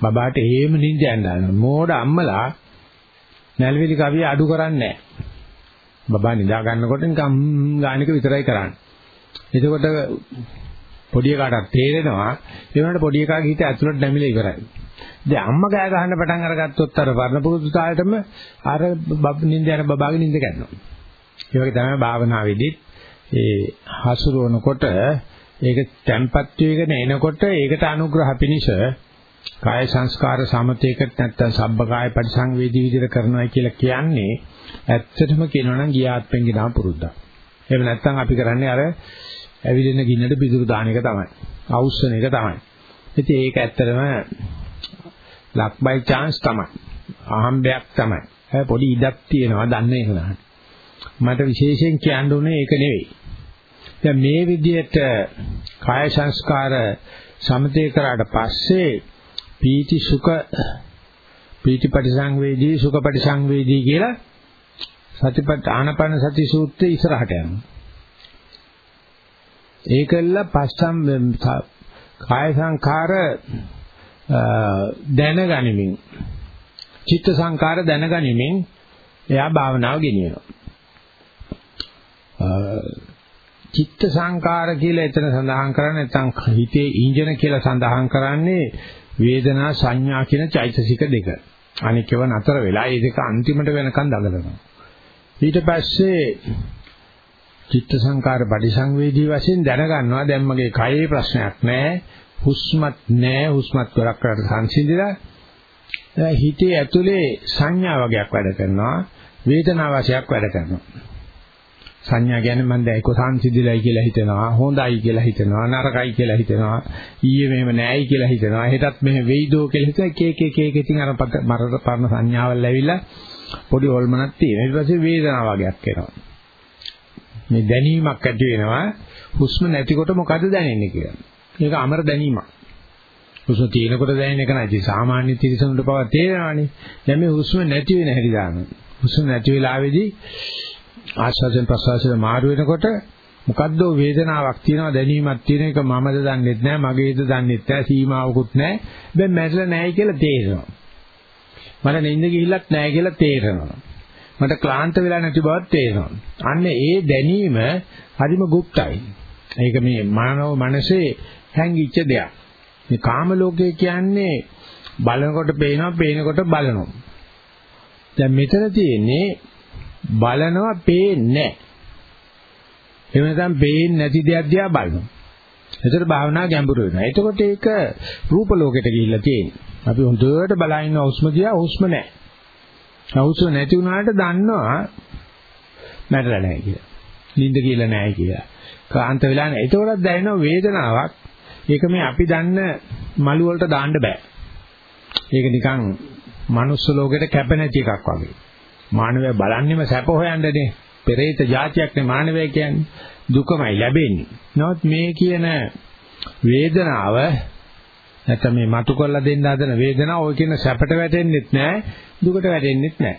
බබාට එහෙම නිින්ද යනවා. මෝඩ අම්මලා නැලවිලි කවි අඩු කරන්නේ බබා නිදා ගන්නකොට නිකම් ගානික විතරයි කරන්නේ. එතකොට පොඩි එකාට තේරෙනවා ඒ වුණාට පොඩි එකාගේ හිත ඇතුළට නැමිලා ඉවරයි. දැන් අම්මා කෑ ගහන්න පටන් අරගත්තොත් අර වර්ණ පුරුදු තාලෙටම අර නිින්ද යන බබාගේ නිින්ද ගන්නවා. ඒ වගේ තමයි භාවනාවේදී ඒ හසුරුවනකොට ඒක තැම්පත් වේගෙන එනකොට ඒකට අනුග්‍රහ පිනිස කාය සංස්කාර සමතේකට නැත්තම් සබ්බකාය පරිසංවේදී විදිහට කරනවා කියලා කියන්නේ ඇත්තටම කියනවා නම් ගියාත්පෙන් ගෙනා පුරුද්දක්. එහෙම නැත්තම් අපි කරන්නේ අර ඇවිදින ගින්නට පිදුරු දාන එක තමයි. අවුස්සන එක තමයි. ඉතින් ඒක ඇත්තටම ලක් බයි chance තමයි. අහම්බයක් තමයි. පොඩි ඉඩක් තියෙනවා දන්නේ නැහැ. මට විශේෂයෙන් කියන්න උනේ ඒක නෙවෙයි. දැන් මේ විදිහට කාය සංස්කාර සමතේ කරාට පස්සේ පීති සුඛ පීති පරිසංවේදී සුඛ පරිසංවේදී කියලා සතිපට්ඨ ආනපන සති සූත්‍රයේ ඉස්සරහට යනවා. ඒකල්ල පස්සම් කාය සංඛාර දැනගනිමින් චිත්ත සංකාර දැනගනිමින් එයා භාවනාව ගෙනියනවා. චිත්ත සංකාර කියලා එතන සඳහන් කරන්නේ නැත්නම් හිතේ ඉන්ජන කියලා සඳහන් කරන්නේ වේදනා සංඥා කියන චෛතසික දෙක. අනිකව නතර වෙලා ඒ දෙක අන්තිමට වෙනකන් දඟලනවා. ඊට පස්සේ චිත්ත සංකාර පරිසංවේදී වශයෙන් දැනගන්නවා. දැන් මගේ කයේ ප්‍රශ්නයක් නැහැ හුස්මත් නැහැ හුස්මත් ගොඩක් කරලා සංසිඳිලා හිතේ ඇතුලේ සංඥා වගේක් වැඩ කරනවා. වේදනා වශයක් වැඩ කරනවා. සංඥා කියන්නේ මම දැන් ඒක සංසිඳිලයි කියලා හිතනවා. හොඳයි කියලා හිතනවා. නරකයි කියලා හිතනවා. ඊයේ මෙහෙම නෑයි කියලා හිතනවා. හෙටත් මෙහෙම වෙයිදෝ කියලා හිතන එක එක එක එක. ඉතින් අර මරණ පරණ සංඥාවල් ඇවිල්ලා පොඩි හොල්මනක් තියෙනවා. ඊට පස්සේ වේදනා වගේක් එනවා. මේ දැනීමක් ඇති වෙනවා හුස්ම නැතිකොට මොකද දැනෙන්නේ කියලා. මේක අමර දැනීමක්. හුස්ම තියෙනකොට දැනෙන එක නයි සාමාන්‍ය තිරසනුට පව තේරෙනවානේ. දැන් මේ හුස්ම නැති වෙන හැටි දාන. හුස්ම නැති වෙලාවේදී ආශ්වාසයෙන් ප්‍රශ්වාසයට මාරු වෙනකොට මොකද්ද වේදනාවක් තියෙනවා දැනීමක් තියෙන එක මමද දන්නෙත් නෑ මගේද දන්නෙත් නෑ සීමාවකුත් නෑ දැන් මැරෙලා නෑයි කියලා තේරෙනවා මට නිින්ද ගිහිල්ලත් නෑ කියලා තේරෙනවා මට ක්ලාන්ත වෙලා නැති බවත් තේරෙනවා. අන්න ඒ දැනීම හරිම গুপ্তයි. ඒක මේ මානව මනසේ හැංගිච්ච දෙයක්. මේ කාම ලෝකය කියන්නේ බලනකොට පේනවා, පේනකොට බලනවා. දැන් මෙතන තියෙන්නේ බලනවා පේන්නේ නැහැ. එහෙම නැත්නම් පේන්නේ නැති දෙයක් දිහා බලනවා. එතකොට භාවනා ගැඹුරු වෙනවා. එතකොට ඒක රූප ලෝකෙට ගිහිල්ලා තියෙන්නේ. අපි හොඳට බලා ඉන්න හුස්ම දිහා හුස්ම නැහැ. හවුස නැති වුණාට දන්නවා මැරෙලා නැහැ කියලා. නිින්ද කියලා නැහැ කියලා. කාන්ත වෙලා නැහැ. ඒකවලත් දැනෙන වේදනාවක්. ඒක මේ අපි දන්න මළු වලට දාන්න බෑ. ඒක නිකන් manuss ලෝකෙට කැප නැති එකක් වගේ. මානවය බලන්නෙම සැප හොයන්නනේ. පෙරේත જાතියක් නේ මානවය කියන්නේ. දුකමයි ලැබෙන්නේ. නමුත් මේ කියන වේදනාව නැත්නම් මේ මතු කරලා දෙන්න හදන වේදනාව ඔය කියන සැපට වැටෙන්නෙත් නැහැ දුකට වැටෙන්නෙත් නැහැ.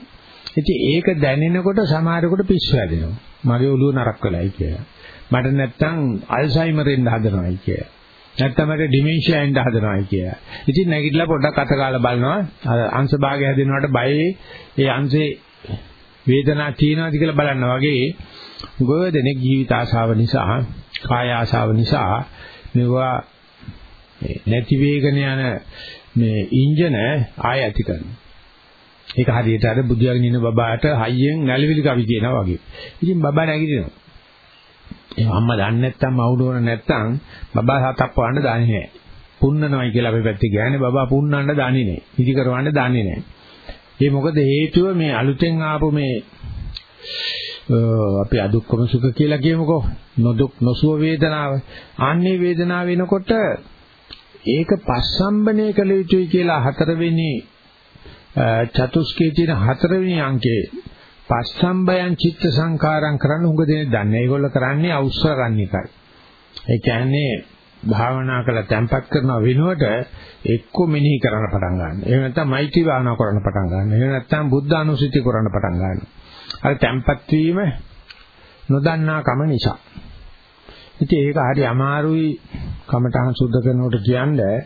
ඉතින් ඒක දැනෙනකොට සමහරකට පිස්සු හැදෙනවා. මගේ ඔළුව නරක් වෙලයි කියලා. මට නැත්තම් අල්සයිමර් එන්න හදනවායි කියලා. නැත්තම් මට ඩිමෙන්ෂියා එන්න හදනවායි කියලා. ඉතින් නැගිටලා පොඩ්ඩක් අත ගාලා බලනවා. අර අංශ භාගය හැදෙනවට බයේ ඒ අංශේ වේදනාවක් තියෙනවද කියලා බලන්න වගේ ගොඩනෙක් ජීවිත ආශාව නිසා, කාය ආශාව නිසා මේවා නැති වේගන යන මේ ඉන්ජන ආය ඇති කරනවා. ඒක හරියට අර බුදියාගෙන ඉන්න බබාට හයියෙන් නැලවිලි කවි කියනවා වගේ. ඉතින් බබා නැගිටිනවා. ඒ අම්මා දන්නේ නැත්තම් අවුලෝන නැත්තම් බබා හතක් වන්න දන්නේ නැහැ. පුන්නනවයි කියලා අපි පැත්තේ කියන්නේ බබා පුන්නන්න දන්නේ නැහැ. ඉදි කරවන්න දන්නේ නැහැ. ඒ මොකද හේතුව මේ අලුතෙන් ආපු මේ අපි අදුක්කම සුඛ කියලා කියමුකෝ. නොදුක් නොසුව වේදනාව. ආන්නේ වේදනාව වෙනකොට ඒක පස්සම්බනේ කළ යුතුයි කියලා හතරවෙනි චතුස්කේ තියෙන හතරවෙනි අංකේ පස්සම්බයං චිත්ත සංකාරම් කරන්න උඟ දෙන්නේ දන්නේ. ඒගොල්ලෝ කරන්නේ අවශ්‍ය ගන්න එකයි. ඒ කියන්නේ භාවනා කළා තැම්පත් කරන වෙනුවට එක්ක මෙනෙහි කරන්න පටන් ගන්න. එහෙම නැත්නම් මෛත්‍රී භාවනා කරන්න පටන් ගන්න. එහෙම නැත්නම් බුද්ධ අනුසුති කරන්න පටන් ගන්න. අර තැම්පත් වීම නොදන්නා කම නිසා. ඉතින් ඒක හරි අමාරුයි කමඨහන් සුද්ධ කරනකොට කියන්නේ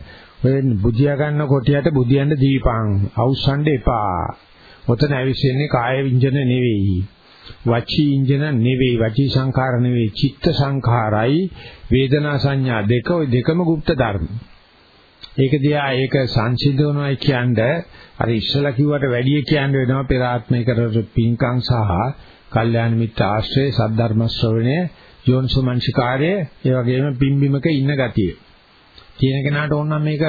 ඔය බුදියා ගන්න කොටියට බුදියන්න දීපං අවුස්සන්න එපා. ඔතන ඇවිස්සෙන්නේ කාය විඤ්ජන නෙවෙයි. වචී ඉන්ජන නෙවෙයි වචී සංඛාර නෙවෙයි චිත්ත සංඛාරයි වේදනා සංඥා දෙක ඔය දෙකම গুপ্ত ධර්ම. ඒක දිහා ඒක සංසිඳවනවායි කියන්නේ අර ඉස්සලා කිව්වට වැඩිය කියන්න වෙනවා පෙර ආත්මේ කරපු පින්කම් සහ කල්යාණ මිත්‍ර ආශ්‍රය සද්ධර්ම ශ්‍රවණය යෝනිසෝමනසිකාරය ඒ වගේම පිම්බිමක ඉන්න ගතිය. කියන කෙනාට ඕන නම් මේක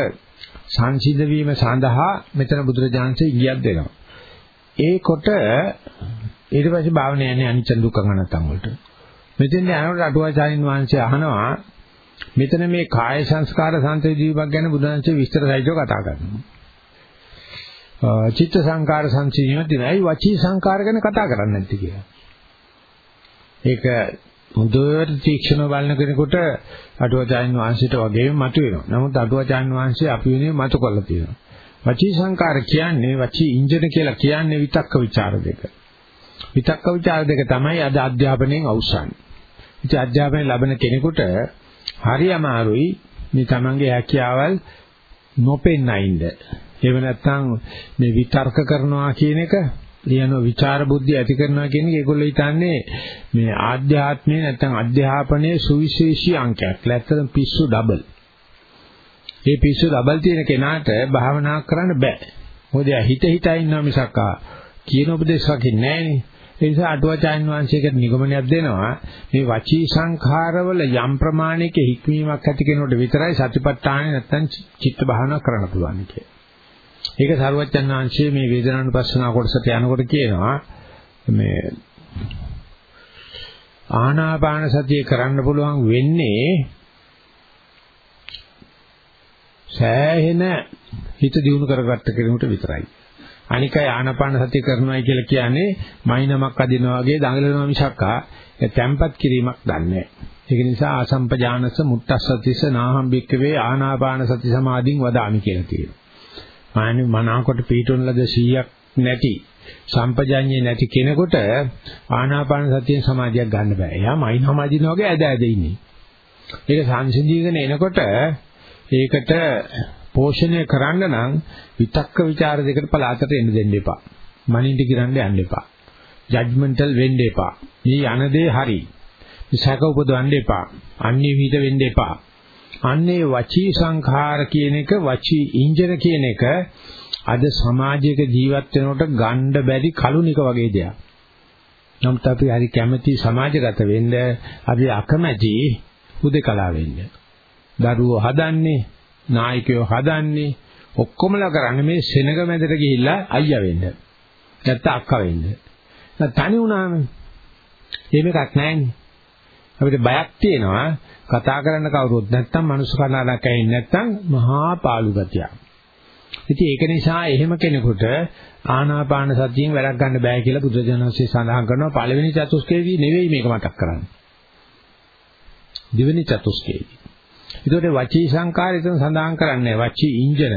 සංසිඳ වීම සඳහා මෙතන බුදුරජාණන්සේ ඉගියක් දෙනවා. ඒකොට ඊට පස්සේ භාවන යන්නේ අනිච්ච දුක්ඛ අනත්තම් වලට. මෙතෙන් යනකොට අටුවාචාරින් වහන්සේ අහනවා මෙතන මේ කාය සංස්කාර සංතේජීවක් ගැන බුදුන්සේ විස්තර සහිතව කතා කරනවා. චිත්ත සංකාර සංසිඳීම තියෙනයි වචී සංකාර ගැන කතා කරන්නේ නැති කියලා. ඒක හොඳට තීක්ෂණව බලන කෙනෙකුට අටුවචාන් වහන්සේට වගේම මතුවෙනවා. නමුත් අටුවචාන් වහන්සේ අපි වෙනේ මතු කරලා තියෙනවා. වචී සංකාර කියන්නේ වචී ඉන්ජන කියලා කියන්නේ විතක්ක ਵਿਚාර දෙක. විතක්ක ਵਿਚාර දෙක තමයි අද අධ්‍යාපනයෙන් අවසන්. ඉතින් අධ්‍යාපනය ලැබෙන කෙනෙකුට හරි අමාරුයි මේ Tamange හැකියාවල් නොපෙන්නයින්ද. එහෙම නැත්නම් මේ විතර්ක කරනවා කියන එක ලියන විචාර බුද්ධිය ඇති කරනවා කියන එක ඒගොල්ලෝ හිතන්නේ මේ ආධ්‍යාත්මයේ නැත්නම් අධ්‍යාපනයේ සුවිශේෂී අංකයක්. ඇත්තටම පිස්සු ඩබල්. මේ පිස්සු ඩබල් තියෙන කෙනාට භාවනා කරන්න බෑ. මොකද එයා හිත හිතා ඉන්නවා මිසක් කියන උපදේශ වගේ නෑනේ. ඒ නිසා අටුවාචාන් වංශයකට නිගමනයක් දෙනවා මේ වචී සංඛාරවල යම් ප්‍රමාණයක හික්මීමක් ඇති කෙනෙකුට විතරයි සතිපට්ඨානෙ නැත්තම් චිත්ත භාවනා කරන්න පුළුවන් කියලා. ඒක සරුවච්චන් වංශයේ මේ වේදනානුපස්සනා කොටසට යනකොට කියනවා මේ ආනාපාන සතිය කරන්න පුළුවන් වෙන්නේ සෑහෙන හිත දියුණු කරගත්ත කෙනෙකුට විතරයි. අනිකයි ආනාපාන සතිය කරනවායි කියලා කියන්නේ මයින්මක් අදිනවා වගේ දඟලනවා මිසක්කා තැම්පත් කිරීමක් දන්නේ ඒක නිසා ආසම්පජානස මුත්තස්සතිස නාහම් බික්කවේ ආනාපාන සති සමාධින් වදාමි කියලා තියෙනවා. මානි මනාකොට පීඨොන් ලද 100ක් නැති සම්පජාඤ්ඤේ නැති කෙනෙකුට ආනාපාන සතියෙන් සමාධියක් ගන්න බෑ. එයා මයින් සමාධියන වගේ ඇද ඇද ඉන්නේ. ඒක සංසිඳීගෙන එනකොට ඒකට පෝෂණය කරන්න නම් විතක්ක ਵਿਚාර දෙකට පලාතට එන්න දෙන්න එපා. මනින්ද කිරන්න යන්න එපා. ජජ්මන්ටල් වෙන්න එපා. මේ යන දේ හරි. විසක උපදවන්න එපා. අන්‍ය විහිද වෙන්න එපා. අන්නේ වචී සංඛාර කියන එක වචී ඉන්ජන කියන එක අද සමාජයක ජීවත් වෙනකොට ගණ්ඩ බැරි කලුනික වගේ දෙයක්. නමුත් අපි හරි කැමැති සමාජගත වෙන්න අපි අකමැති හුදකලා වෙන්න. දරුවෝ හදන්නේ, නායකයෝ හදන්නේ, ඔක්කොමලා කරන්නේ මේ සෙනග මැදට ගිහිල්ලා අයියා වෙන්න. නැත්නම් අක්කා වෙන්න. තනි වුණාම එහෙම එකක් නැහැනේ. අපිට බයක් තියෙනවා කතා කරන්න කවුරුත් නැත්තම් මනුස්ස කනාවක් ඇහෙන්නේ නැත්තම් මහා පාළු ගතියක්. ඉතින් ඒක නිසා එහෙම කෙනෙකුට ආනාපාන සතියෙන් වැඩක් ගන්න බෑ කියලා බුදුරජාණන්සේ සඳහන් කරනවා පළවෙනි චතුස්කේදී නෙවෙයි මේක මතක් කරන්නේ. දෙවෙනි චතුස්කේදී. ඒකට වචී සංකාරිතන සඳහන් කරන්නේ වචී ඉන්ජන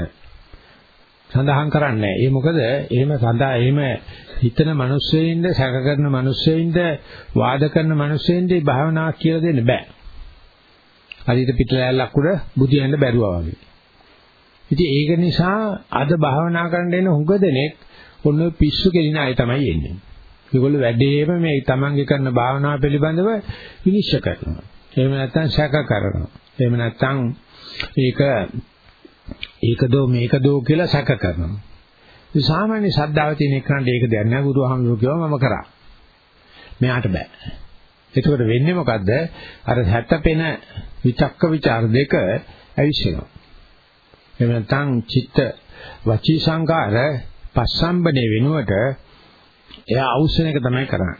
සඳහන් කරන්නේ. ඒ මොකද එහෙම සඳහා එහෙම හිතන මිනිස්සෙයින්ද සැක කරන මිනිස්සෙයින්ද වාද කරන මිනිස්සෙයින්ද භාවනා කියලා දෙන්න බෑ. හරියට පිටලැල්ලක් උඩ බුදියන්න බැරුවා වගේ. ඉතින් ඒක නිසා අද භාවනා කරන්න එන හුඟ දෙනෙක් ඔන්න පිස්සු කෙලින අය තමයි එන්නේ. ඒගොල්ලෝ වැඩේම මේ තමන්ගේ කරන භාවනාව පිළිබඳව විනිශ්චය කරනවා. එහෙම නැත්නම් සැක කරනවා. එහෙම නැත්නම් ඒක ඒකදෝ මේකදෝ කියලා සැක කරනවා. ඒ සාමාන්‍ය ශ්‍රද්ධාව තියෙන එකට ඒක දෙයක් නෑ බුදුහාමුදුරුවෝ කිව්වා මම කරා. මෙයාට බෑ. එතකොට වෙන්නේ මොකද්ද? අර හැතපෙන විචක්ක ਵਿਚාර දෙක ඇවිස්සෙනවා. එහෙම නැත්නම් චිත්ත වචී සංකාර පස්සම්බනේ වෙනුවට එයා අවශ්‍යන එක තමයි කරන්නේ.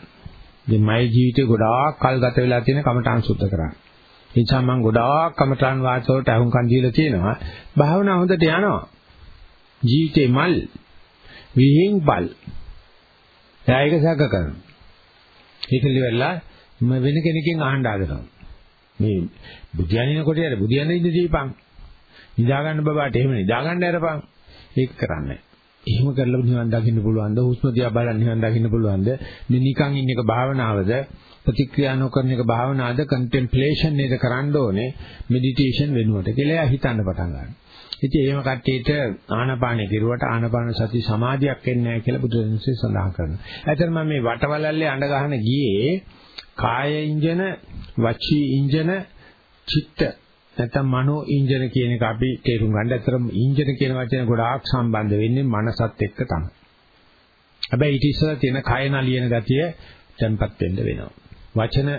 ඉතින් මගේ ජීවිතේ ගොඩාක් කල් ගත වෙලා තියෙන කමඨාන් සුද්ධ කරන්නේ. ඒ නිසා මම ගොඩාක් කමඨාන් වාසවලට අහුම්කන් දීලා තියෙනවා. භාවනා හොඳට යනවා. ජීවිතේ මල් විහිං බල්. එයා ඒක සැක කරනවා. ඒක liverලා මම වෙන කෙනකින් අහන්න ආදරනවා. මේ බුදියානිනකොට යාර බුදියාන ඉඳ දීපන්. නිදා ගන්න බබාට එහෙම නිදා ගන්න අරපන්. ඒක කරන්නේ. එහෙම කරලා නිවන් දකින්න පුළුවන්ද? හුස්ම දිහා බලන්න නිවන් දකින්න පුළුවන්ද? මේ නිකන් ඉන්න එක භාවනාවද? ප්‍රතික්‍රියා නොකරන එක භාවනාවද? කන්ටෙම්ප්ලේෂන් නේද කරන්න ඕනේ? මෙඩිටේෂන් වෙනුවට කියලා හිතන්න පටන් ගන්නවා. ඉතින් එහෙම කට්ටියට ආනාපානෙ කිරුවට ආනාපාන සති සමාධියක් එන්නේ නැහැ කියලා බුදුරජාණන්සේ සඳහන් කරනවා. ඇත්තටම මේ වටවලල්ලේ අඬ ගහන ගියේ කාය ඉන්ජන, වචී ඉන්ජන, චිත්ත නැත්නම් මනෝ ඉන්ජන කියන එක අපි තේරුම් ගන්න. ඇත්තටම ඉන්ජන කියන වචනේ ගොඩාක් සම්බන්ධ වෙන්නේ මනසත් එක්ක තමයි. හැබැයි ඊට ඉස්සෙල්ලා තියෙන කය නලියන ගතිය tempat වෙන්න වෙනවා. වචන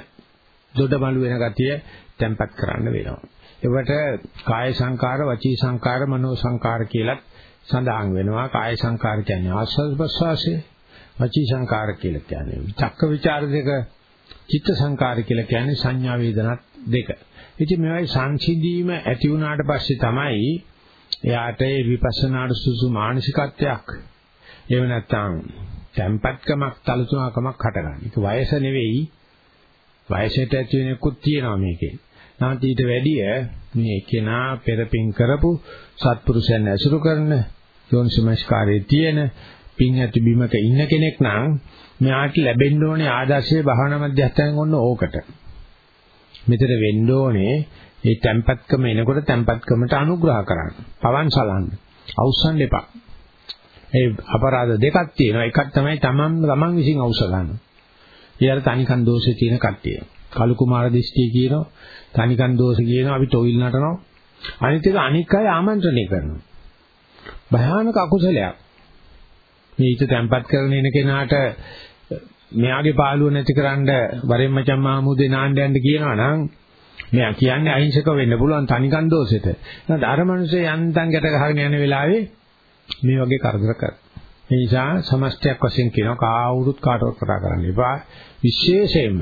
දොඩමළු වෙන ගතිය tempat කරන්න වෙනවා. ඒවට කාය සංකාර, වචී සංකාර, මනෝ සංකාර කියලා සඳහන් වෙනවා. කාය සංකාර කියන්නේ ආස්වාද ප්‍රසවාසය. වචී සංකාර කියලා කියන්නේ චක්ක ਵਿਚාර දෙක චිත්ත සංකාර කියලා කියන්නේ සංඥා වේදනා දෙක. ඉතින් මේවයි සංසිඳීම ඇති වුණාට පස්සේ තමයි එයාට ඒ විපස්සනාට සුසු මානසිකත්වයක් එහෙම නැත්නම් tempatකමක් තලතුණකමක් හටගන්නේ. ඒක වයස නෙවෙයි වයසට ඇති වෙනකුත් තියෙනවා මේකේ. නැත්නම් ඊට වැඩිය මේ කෙනා පෙරපින් කරපු සත්පුරුෂයන් ඇසුරු කරන යෝනිසමස්කාරයේ තියෙන පින් ඇති බිමක ඉන්න කෙනෙක් නම් මෙයාට ලැබෙන්න ඕනේ ආදර්ශයේ භාවනා මධ්‍යස්ථානෙන් ඔන්න ඕකට. මෙතන වෙන්න ඕනේ මේ tempatකම එනකොට tempatකමට අනුග්‍රහ කරන්න. පවන් සලන්න. අවසන් දෙපා. ඒ අපරාධ දෙකක් තියෙනවා. එකක් තමයි තමන් තමන් විසින් අවශ්‍ය ගන්න. ඊයර තනිකන් දෝෂේ තියෙන කට්ටිය. කලු කුමාර දිස්ත්‍රික්කය කියනවා. තනිකන් දෝෂ කියනවා අපි ටොයිල් නටනවා. අනිත් එක අනික් අය ආමන්ත්‍රණය කරනවා. භයානක අකුසලයක්. මේ ඊට තැම්පත් කරගෙන එන කෙනාට මෙයාගේ පාළුව නැතිකරන්න වරෙන් මචං මහමුදේ නාන්න යන්න කියනවා නම් මෙයා කියන්නේ අහිංසක වෙන්න පුළුවන් තනිකන් දෝෂෙට. නැත්නම් අර මිනිස්සේ යන්තම් ගැට ගහගෙන යන වෙලාවේ මේ වගේ කරදර කර. ඒ නිසා සමස්තයක් වශයෙන් කියනවා කාවුරුත් කාටවත් කතා කරන්න එපා. විශේෂයෙන්ම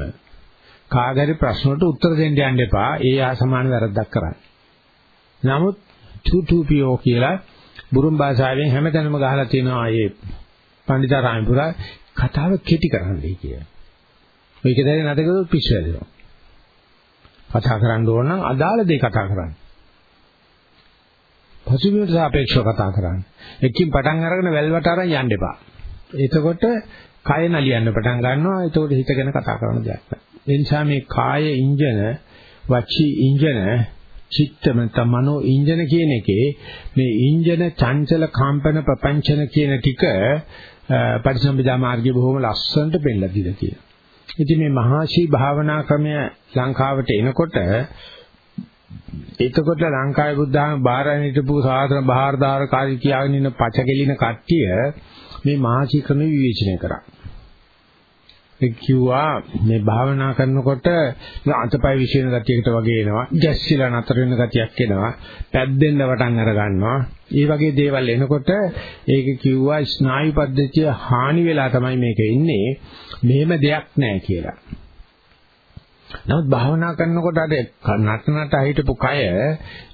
කාගරි ප්‍රශ්නවලට උත්තර දෙන්න යන්න එපා. ඒ ආ සමාන වැරද්දක් කරන්න. නමුත් 22PO කියලා බුරුම් භාෂාවෙන් හැමතැනම ගහලා තියෙනවා මේ පණ්ඩිතාරාමපුර කතාව කෙටි කරන්නයි කිය. මේක දැන් නැතකද පිස්සු වැදෙනවා. කතා කරන්න ඕන නම් අදාළ දේ කතා කරන්න. පසුබිමට සාපේක්ෂව කතා කරන්න. එකකින් පටන් අරගෙන වැල්වට අරන් යන්න එපා. එතකොට කය නලියන්න පටන් ගන්නවා. එතකොට හිත ගැන කතා කරන්න දෙයක් නැහැ. ඒ නිසා මේ කාය ඉන්ජන, වචී ඉන්ජන, චිත්තම තමනෝ ඉන්ජන කියන එකේ මේ ඉන්ජන චංචල කම්පන ප්‍රපංචන කියන ටික පරිසම්පදා මාර්ගයේ බොහොම ලස්සනට පෙන්නලා දීලා තියෙනවා. ඉතින් මේ මහාශී භාවනා ක්‍රමය ලංකාවට එනකොට එතකොට ලංකාවේ බුද්ධාම බාරණ හිටපු සාධන බහාරදාර කාර්ය කියාගෙන ඉන්න පචකෙලින කට්ටිය මේ මහාශී ක්‍රම විවේචනය කරා. ඒ කිව්වා මේ භාවනා කරනකොට අතපය විශ්ින ගතියකට වගේ එනවා. ගැස්සිලා නතර වෙන ගතියක් එනවා. පැද්දෙන්න පටන් අර ගන්නවා. මේ වගේ දේවල් එනකොට ඒක කිව්වා ස්නායු පද්ධතිය හානි වෙලා තමයි මේක ඉන්නේ. මෙහෙම දෙයක් නැහැ කියලා. නමුත් භාවනා කරනකොට අර නටනට හිටපු කය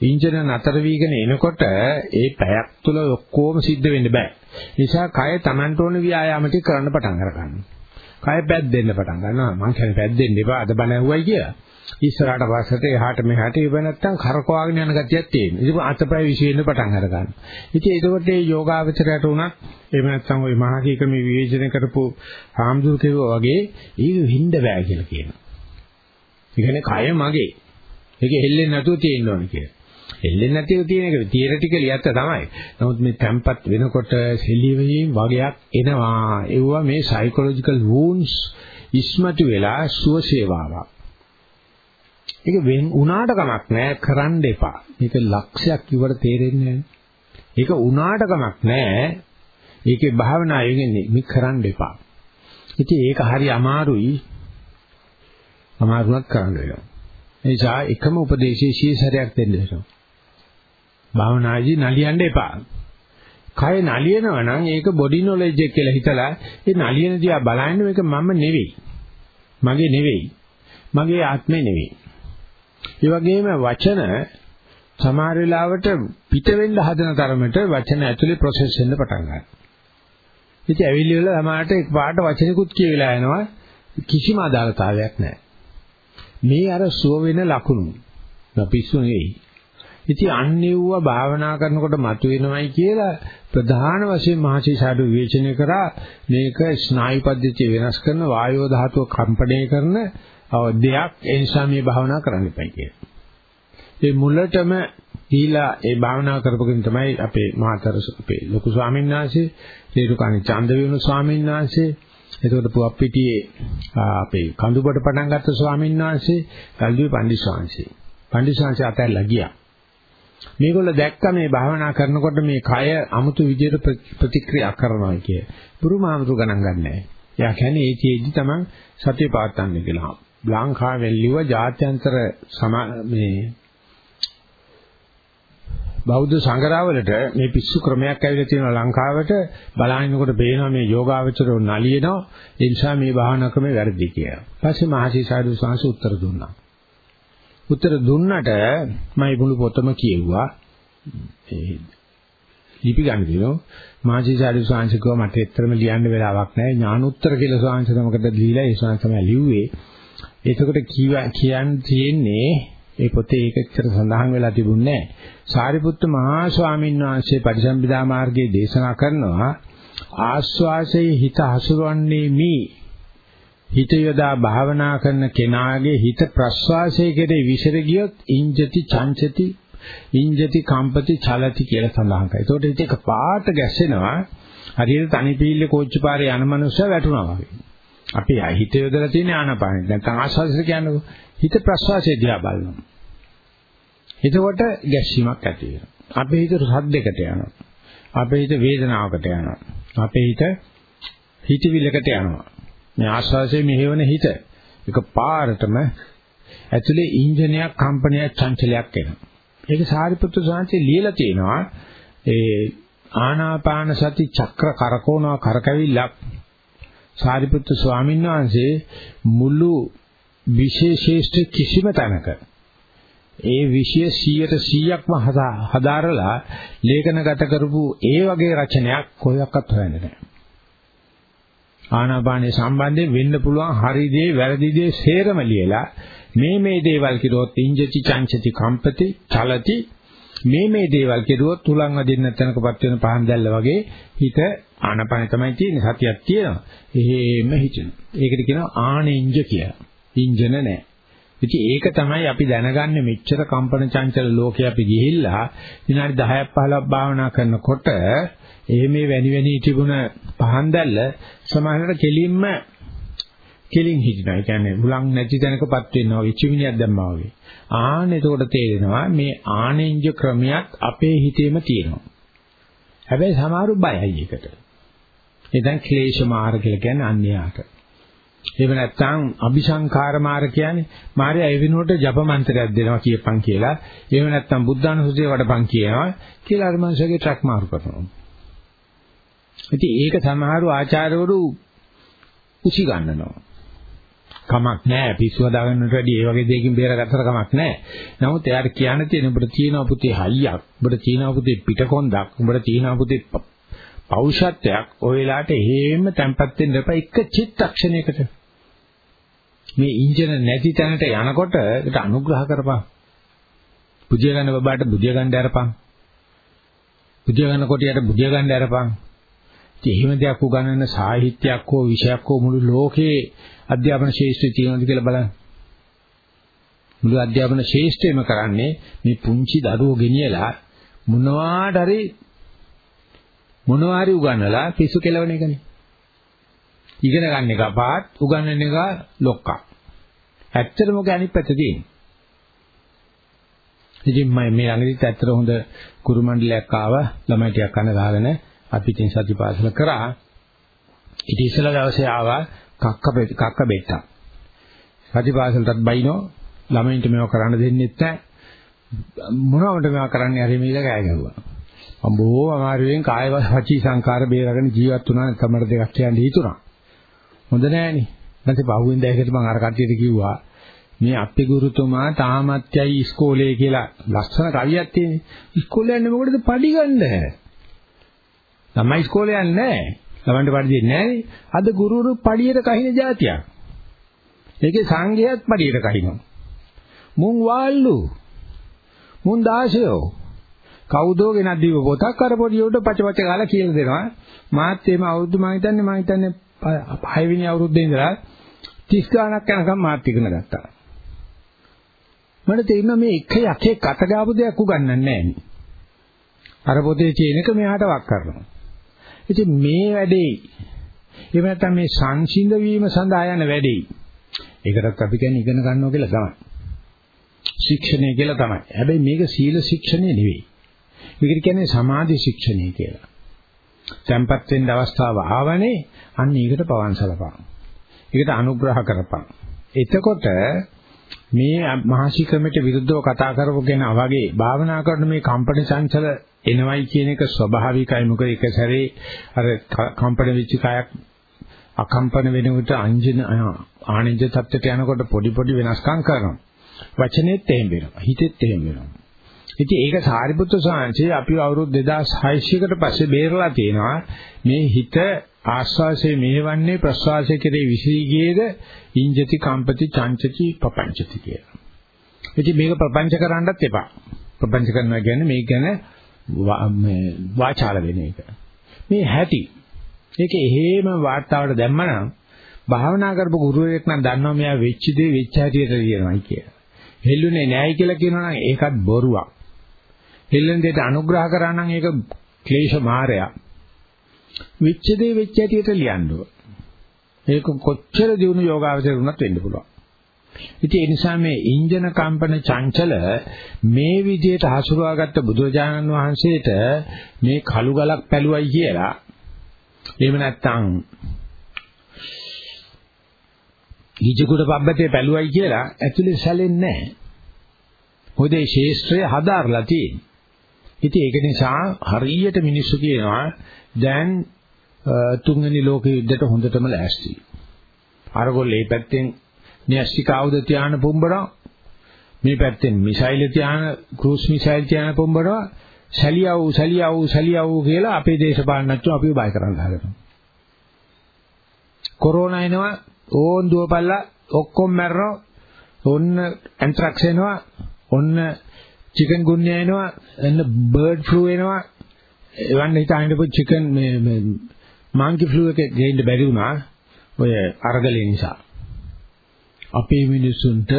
ඉන්ජන නතර වීගෙන එනකොට ඒ පැයක් තුල ඔක්කොම සිද්ධ වෙන්න බෑ. නිසා කය Tamanට ඕන ව්‍යායාම ටික කරන්න පටන් අර ගන්නවා. කය පැද්දෙන්න පටන් ගන්නවා. මං කියන්නේ පැද්දෙන්න එපා අද බණ ඇහුවයි කියලා. ඉස්සරහට පස්සට එහාට මෙහාට ඉව නැත්තම් කරකවාගෙන යන ගතියක් තියෙනවා. ඉතින් අතපය විශ්වෙන්න පටන් අර ගන්නවා. ඉතින් ඒකකොට මේ යෝගාවචරයට උනත් එහෙම නැත්තම් ওই මහකීක මේ විවේචන කරපු හාමුදුරු කෙරුවා වගේ ඒක විඳ බෑ කියලා කියනවා. ඒ කියන්නේ කය මගේ. ඒක හෙල්ලෙන්නේ නැතුව තියෙන්න ඕනේ කියලා. හෙල්ලෙන්නේ නැතිව තියෙන එක තියරිටිකලි ඇත්ත තමයි. නමුත් මේ tempat වෙනකොට සෙලිවීම වගයක් එනවා. ඒවා මේ psychological wounds ඉස්මතු වෙලා සුව සේවාවක්. ඒක වෙන් උනාට කමක් නෑ කරන්න එපා. මේක ලක්ෂයක් ඉවර තේරෙන්නේ නෑ. ඒක උනාට කමක් නෑ. ඒකේ භාවනාවෙන් මේ කරන්න එපා. ඉතින් ඒක හරි අමාරුයි. අමාරුවක් කරන්න වෙනවා. ඒ නිසා එකම උපදේශයේ ශීසරයක් දෙන්න වෙනවා. භාවනාදී නලියන්න එපා. කය නලියනවා නම් ඒක බොඩි නොලෙජ් එක කියලා හිතලා ඒ නලියන දිහා බලන්න මේක මම නෙවෙයි. මගේ නෙවෙයි. මගේ ආත්මේ නෙවෙයි. ඒ වගේම වචන සමහර වෙලාවට පිට වෙන්න හදන තරමට වචන ඇතුලේ ප්‍රොසෙස් වෙන්න පටන් ගන්නවා. ඉතින් ඇවිල්ලි වල සමහරට එක්පාරට වචනිකුත් කියවිලා යනවා කිසිම අදාළතාවයක් නැහැ. මේ අර සුව වෙන ලකුණු. පිස්සු නෙවෙයි. ඉතින් අන්නේව්ව භාවනා කරනකොට මතුවෙනවයි කියලා ප්‍රධාන වශයෙන් මහසීසාඩු විවේචනය කරා මේක ස්නායු පද්ධතිය වෙනස් කරන වායෝ ධාතුව කම්පණය කරන දෙයක් ඒ නිසා මේ භාවනා කරන්න එපයි කියලා. ඒ මුලටම දීලා ඒ භාවනා කරපුවකින් තමයි අපේ මහතර අපේ ලොකු ස්වාමීන් වහන්සේ, රේරුකාණී චන්දවිවුණු ස්වාමීන් වහන්සේ, එතකොට පුවප්පිටියේ අපේ කඳුබඩ පටන් ගත්ත ස්වාමීන් වහන්සේ, ගල්දුවේ පණ්ඩිත ස්වාමීන් වහන්සේ. පණ්ඩිත ස්වාමීන් වහන්සේ අතහැරලා ගියා. මේගොල්ල දැක්ක මේ භාවනා කරනකොට මේ කය අමුතු විදියට ප්‍රතික්‍රියා කරනවා කිය. පුරුමාමතු ගණන් ගන්නෑ. එයා කියන්නේ ඒකෙදි තමයි සතිය පාත්තන්නේ කියලා. ලංකාවෙන් ලිව ජාත්‍යන්තර මේ බෞද්ධ සංගරාවලට මේ පිස්සු ක්‍රමයක් ඇවිල්ලා තියෙනවා ලංකාවට බලහිනකොට පේනවා මේ යෝගාවචරෝ නලියනවා ඒ නිසා මේ භාවනා ක්‍රමේ වැරදි කියලා. පස්සේ මහසි සාදු සංස උත්තර දුන්නා. උත්තර දුන්නට මම මුළු පොතම කියෙව්වා. ඒ ලිපි ගන්න දිනෝ මාජිසාරි ස්වාංශකව මට ඇත්තටම ලියන්න වෙලාවක් නැහැ ඥානුත්තර කියලා ස්වාංශ තමකට දීලා ඒ ස්වාංශ තමයි ලිව්වේ. එතකොට කියන් තියෙන්නේ ඒ පොතේ ඒකච්චර සඳහන් වෙලා තිබුණේ නැහැ. සාරිපුත්ත මහා ස්වාමීන් වහන්සේ පරිසම්පදා මාර්ගයේ දේශනා කරනවා ආස්වාසයේ හිත හසුරවන්නේ මේ හිත යොදා භාවනා කරන කෙනාගේ හිත ප්‍රස්වාසයේ කෙරේ විසිර ගියොත් ඉංජති චංචති ඉංජති කම්පති චලති කියලා සඳහන් කරා. ඒකට ඒක පාට ගැස්සෙනවා. හරියට තනි පීල්ලේ කෝච්චි පාරේ යන මනුස්සයා වැටුණා වගේ. අපි හිත යොදලා තියෙන ආනපානෙ. නැත්නම් ආස්වාසය කියන්නේ හිත ප්‍රස්වාසයේ දිහා බලනවා. එතකොට ගැස්සීමක් ඇති වෙනවා. අපේ හිත සද්දයකට යනවා. අපේ හිත වේදනාවකට යනවා. අපේ හිත හිතවිල්ලකට යනවා. මේ ආස්වාසේ මෙහෙවන හිත එක පාරටම ඇතුලේ ඉන්ජිනයක් කම්පනයක් චංචලයක් එනවා. ඒක සාරිපුත්‍ර සාන්තේ ලියලා තියෙනවා ඒ ආනාපාන සති චක්‍ර කරකවනවා කරකැවිල්ලක් සාරිපුත්‍ර ස්වාමීන් වහන්සේ මුළු විශේෂේෂ්ඨ කිසිම තැනක ඒ විශේෂ 100%ක්ම හදාරලා ලේඛනගත කරපු ඒ වගේ රචනයක් කොහොක්වත් හොයන්නේ නැහැ. ආනාපානේ සම්බන්ධයෙන් වෙන්න පුළුවන් හරි දේ වැරදි දේ සේරම ලියලා මේ මේ දේවල් කිරුවොත් ඉංජති චංචති කම්පති චලති මේ මේ දේවල් කෙරුවොත් තුලන් වදින්න නැතනකපත් වෙන පහන් දැල්ල වගේ හිත ආනපන තමයි තියෙන්නේ සතියක් තියෙනවා. එහෙම හිතෙනවා. ඒකට කියනවා ආනෙන්ජ කියලා. ඉන්ජන නැහැ. ඉතින් ඒක තමයි අපි දැනගන්නේ මෙච්චර කම්පන චංචල ලෝකේ අපි ගිහිල්ලා විනාඩි 10ක් 15ක් භාවනා කරනකොට එහෙම වැනි වැනි තිබුණ පහන් දැල්ල සමහරවිට කෙලින්ම කෙලින් හිටිනවා. ඒ කියන්නේ මුලන් නැති තැනකපත් වෙනවා විචිමිනියක් දැම්මා වගේ. ආන එතකොට තේරෙනවා මේ ආනෙන්ජ ක්‍රමයක් අපේ හිතේම තියෙනවා. හැබැයි සමහරු බයයි ඒකට. ඒ දැන් ක්ලේශ මාර්ග කියලා කියන්නේ අන්‍යයාට. එහෙම නැත්නම් අபிසංකාර මාර්ග කියන්නේ මාර්ය ඒ වෙනුවට ජප මන්ත්‍රයක් දෙනවා කියපන් කියලා. එහෙම නැත්නම් බුද්ධානුසුතිය වඩපන් කියනවා කියලා අර මනුස්සයගේ ට්‍රක් මාරු කරනවා. ඉතින් ඒක සමහරු ආචාර්යවරු උසි ගන්නනවා. කමක් නැහැ පිස්සු හදාගන්නට වැඩි ඒ වගේ දෙයකින් බේරගත්තට කමක් නැහැ. නමුත් එයාට කියන්න තියෙන ඔබට තියෙනවා පුතේ හයියක්, ඔබට තියෙනවා පුතේ පිටකොන්දක්, ඔබට තියෙනවා පුතේ පෞෂත්වයක්. ඔය වෙලාවට එහෙම තැම්පත් වෙන්න එපා එක චිත්තක්ෂණයකට. මේ ඉන්ජින නැති තැනට යනකොට ඒකට අනුග්‍රහ කරපන්. බුදිය ගන්න බබාට බුදිය ගන්න අරපන්. බුදිය ගන්න කොටියට බුදිය ගන්න අරපන්. ඉතින් එහෙම දෙයක් උගන්වන සාහිත්‍යයක් හෝ විෂයක් හෝ මුළු ලෝකේ අධ්‍යාපන ශාස්ත්‍රය තියෙනවද කියලා බලන්න. මුළු අධ්‍යාපන ශාස්ත්‍රයම කරන්නේ මේ පුංචි දරුවෝ ගෙනියලා මොනවාට හරි මොනවා හරි උගන්වලා පිස්සු කෙලවන එකනේ. ඉගෙන ගන්න එක පාත් උගන්වන එක ලොක්කා. ඇත්තටම ඔක අනිත් පැත්ත තියෙන්නේ. ඉතින් මම මේ ළඟදිත් ඇත්තට හොඳ කුරු මණ්ඩලයක් ආවා ළමයි ටිකක් කන ගහගෙන අපි තින් සතිපාසල කරා. ඉතින් ඉස්සලා දවසේ ආවා කක්ක කක්ක බෙට්ටා. සතිපාසලටත් බයිනෝ ළමයින්ට මේව කරන්න දෙන්නෙත් නැහැ. මොනවට මේවා කරන්නේ හරි මේක කෑ ගැහුවා. අම්බෝ අමාරුවෙන් කාය වචී සංකාර බේරගෙන ජීවත් වුණා කමර දෙකක් කියන්නේ හිතුණා. හොඳ නෑනේ. නැත්නම් පහුවෙන් දැයකට මම අර කට්ටියට කිව්වා මේ අපේ ගුරුතුමා තාමත්‍යයි ඉස්කෝලේ කියලා ලස්සන කවියක් තියෙන්නේ. ඉස්කෝලේ යන්නේ මොකටද පඩි ගන්න? ළමයි ඉස්කෝලේ යන්නේ නැහැ. ළමන්ට පඩි දෙන්නේ නැහැ. අද ගුරුවරු පඩියට කහින જાතියක්. ඒකේ සංඝයාත් පඩියට කහිනවා. මුන් වාල්ලු. මුන් දාශයෝ. කවුදෝ ගෙනත් දීව පොතක් අර පොඩි උඩ පචපච ගාලා කියලා දෙනවා. මාත් එimhe අවුරුදු මම හිතන්නේ මම හිතන්නේ 6 වෙනි අවුරුද්දේ ඉඳලා 30 ගාණක් යනකම් මාත් ඉගෙන ගත්තා. මට තේරෙනවා මේ එක යකේ කට ගාපු දෙයක් උගන්නන්නේ නැහැ. අර පොතේ තියෙන එක මෙහාට වක් කරනවා. ඉතින් මේ වැඩේ එහෙම නැත්නම් මේ සංසිඳ වීම සඳහා යන වැඩේ. ඒකටත් අපි කියන්නේ ඉගෙන ගන්නවා කියලා තමයි. ශික්ෂණය කියලා තමයි. හැබැයි මේක සීල ශික්ෂණය නෙවෙයි. මේකට කියන්නේ සමාධි ශික්ෂණය කියලා. tempat වෙන්න අවස්ථාව ආවනේ අන්න ඒකට පවන් සලපන්. ඒකට අනුග්‍රහ කරපන්. එතකොට මේ මහශික්‍රමයට විරුද්ධව කතා කරපු කෙනා වගේ භාවනා කරන මේ කම්පන චංචල එනවයි කියන එක ස්වභාවිකයි. මොකද එක සැරේ අර කම්පන වෙච්ච කයක් අකම්පන වෙනකොට අංජන ආනන්ද තත්ත්වයට යනකොට පොඩි පොඩි වෙනස්කම් කරනවා. වචනේත් එහෙම වෙනවා. හිතෙත් එහෙම වෙනවා. ඉතින් ඒක සාරිපුත්‍ර සාංශේ අපි අවුරුදු 2600කට පස්සේ බේරලා තියෙනවා. මේ හිත ආස්වාසේ මෙහෙවන්නේ ප්‍රස්වාසයේ කෙරේ විශ්ීගයේද ඉංජති කම්පති චංචති පපංචති කියලා. ඉතින් මේක ප්‍රපංච කරන්නත් එපා. ප්‍රපංච කරනවා කියන්නේ මේක ගැන මේ වාචාල වෙන එක. මේ හැටි. ඒක එහෙම වාර්තාවට දැම්මනම් භාවනා කරපු ගුරුවරයෙක් නම් දන්නවා මෙයා වෙච්ච දේ වෙච්ච හැටියට කියනවායි කියලා. හෙල්ලුනේ නෑයි කියලා කියනවා නම් ඒකත් බොරුවක්. හෙල්ලෙන දෙයට අනුග්‍රහ කරා නම් ඒක ක්ලේශ මායя. වෙච්ච දේ වෙච්ච හැටියට ලියන්න ඕන. ඒක කොච්චර දිනු යෝගාවචර වුණත් වෙන්න පුළුවන්. ඉතින් ඒ නිසා මේ ඉන්ජන කම්පන චංචල මේ විදිහට හසුරුවාගත්ත බුදුරජාණන් වහන්සේට මේ කළු ගලක් පැලුවයි කියලා එහෙම නැත්නම් ගිජකුඩ පබ්බතේ පැලුවයි කියලා ඇතුලේ සැලෙන්නේ නැහැ. මොකද මේ ශේෂ්ත්‍රය හදාarලා තියෙන්නේ. ඉතින් ඒක නිසා හරියට මිනිස්සු කියනවා දැන් තුන්වෙනි ලෝක යුද්ධයට හොඳටම ලෑස්ති. අරගොල්ලේ පැත්තෙන් න්‍යෂ්ටික ආයුධ තියාන පොම්බරා මේ පැත්තෙන් මිසයිල් තියාන ක්‍රූස් මිසයිල් තියාන පොම්බරා සැලියව් සැලියව් සැලියව් කියලා අපේ දේශපාලනඥයෝ අපිව බය කරන්න හදනවා. කොරෝනා එනවා ඕන් දුවපල්ලා ඔක්කොම මැරෙනවා. ඔන්න ඇන්ත්‍රැක්ස් එනවා. ඔන්න චිකන් ගුන්‍ය එනවා. එන්න බර්ඩ් ෆ්ලූ එනවා. එවන්න හිතාගෙන ඉපු චිකන් මේ මේ මාන්කි ෆ්ලූ එක ගේන්න බැරි වුණා. ඔය අරගලේ නිසා. අපේ මිනිස්සුන්ට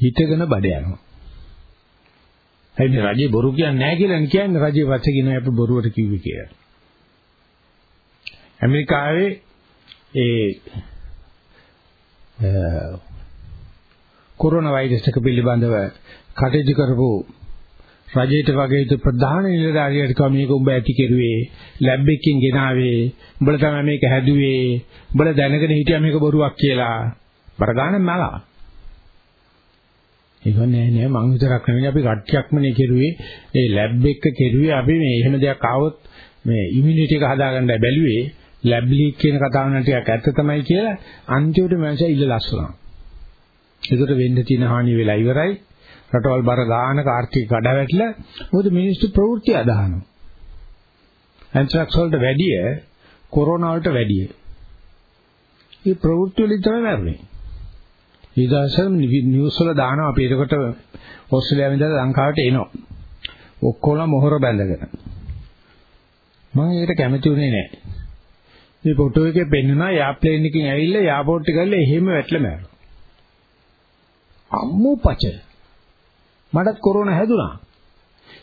හිතගෙන බඩ යනවා. හැබැයි රජේ බොරු කියන්නේ නැහැ කියලා කියන්නේ රජේ වච කියන අපේ බොරුවට කිව්වේ කියලා. ඇමරිකාවේ ඒ කොරෝනා වෛරස් එක පිළිබඳව කටයුතු කරපු රජයට වගේ ප්‍රධාන නිලධාරියට කම මේක උඹ ඇති කෙරුවේ ලැබ් එකකින් ගෙනාවේ උඹලා තමයි මේක හැදුවේ උඹලා දැනගෙන හිටියා මේක බොරුවක් කියලා බරගාන මලා ඒක නෑ නෑ මං විතරක් නෙවෙයි අපි කට්ටියක්ම නේ කෙරුවේ ඒ ලැබ් එක කෙරුවේ අපි මේ එහෙම දෙයක් ආවොත් මේ ඉමුනිටි එක හදාගන්න බැලුවේ ලැබ් ලීක් කියන කතාව නම් ටිකක් ඇත්ත තමයි කියලා අන්තිමට මනස ඉල්ල ලස්සනවා. ඒකට වෙන්න තියෙන හානිය වෙලා ඉවරයි. රටවල් බර ගාන කාර්තික කඩ වැටලා මොකද මිනිස්සු ප්‍රවෘත්ති අදහනවා. ඇන්ත්‍රැක්ස් වලට වැඩිය කොරෝනා වලට වැඩිය. මේ ප්‍රවෘත්ති වලින් තමයි මැරෙන්නේ. ඊදාසම් නිවුස් වල දානවා අපි ඒකට ඕස්ට්‍රේලියාවෙන් ඉඳලා ලංකාවට එනවා. ඔක්කොම මොහොර බැඳගෙන. මම ඒකට කැමති උනේ නැහැ. මේ ෆොටෝ එකේ පෙන්වනවා යාප්ලේන් එකකින් ඇවිල්ලා යාපෝට් එක ගල්ලා එහෙම වැටලා මැරෙනවා. අම්මෝ පච. මටත් කොරෝනා හැදුනා.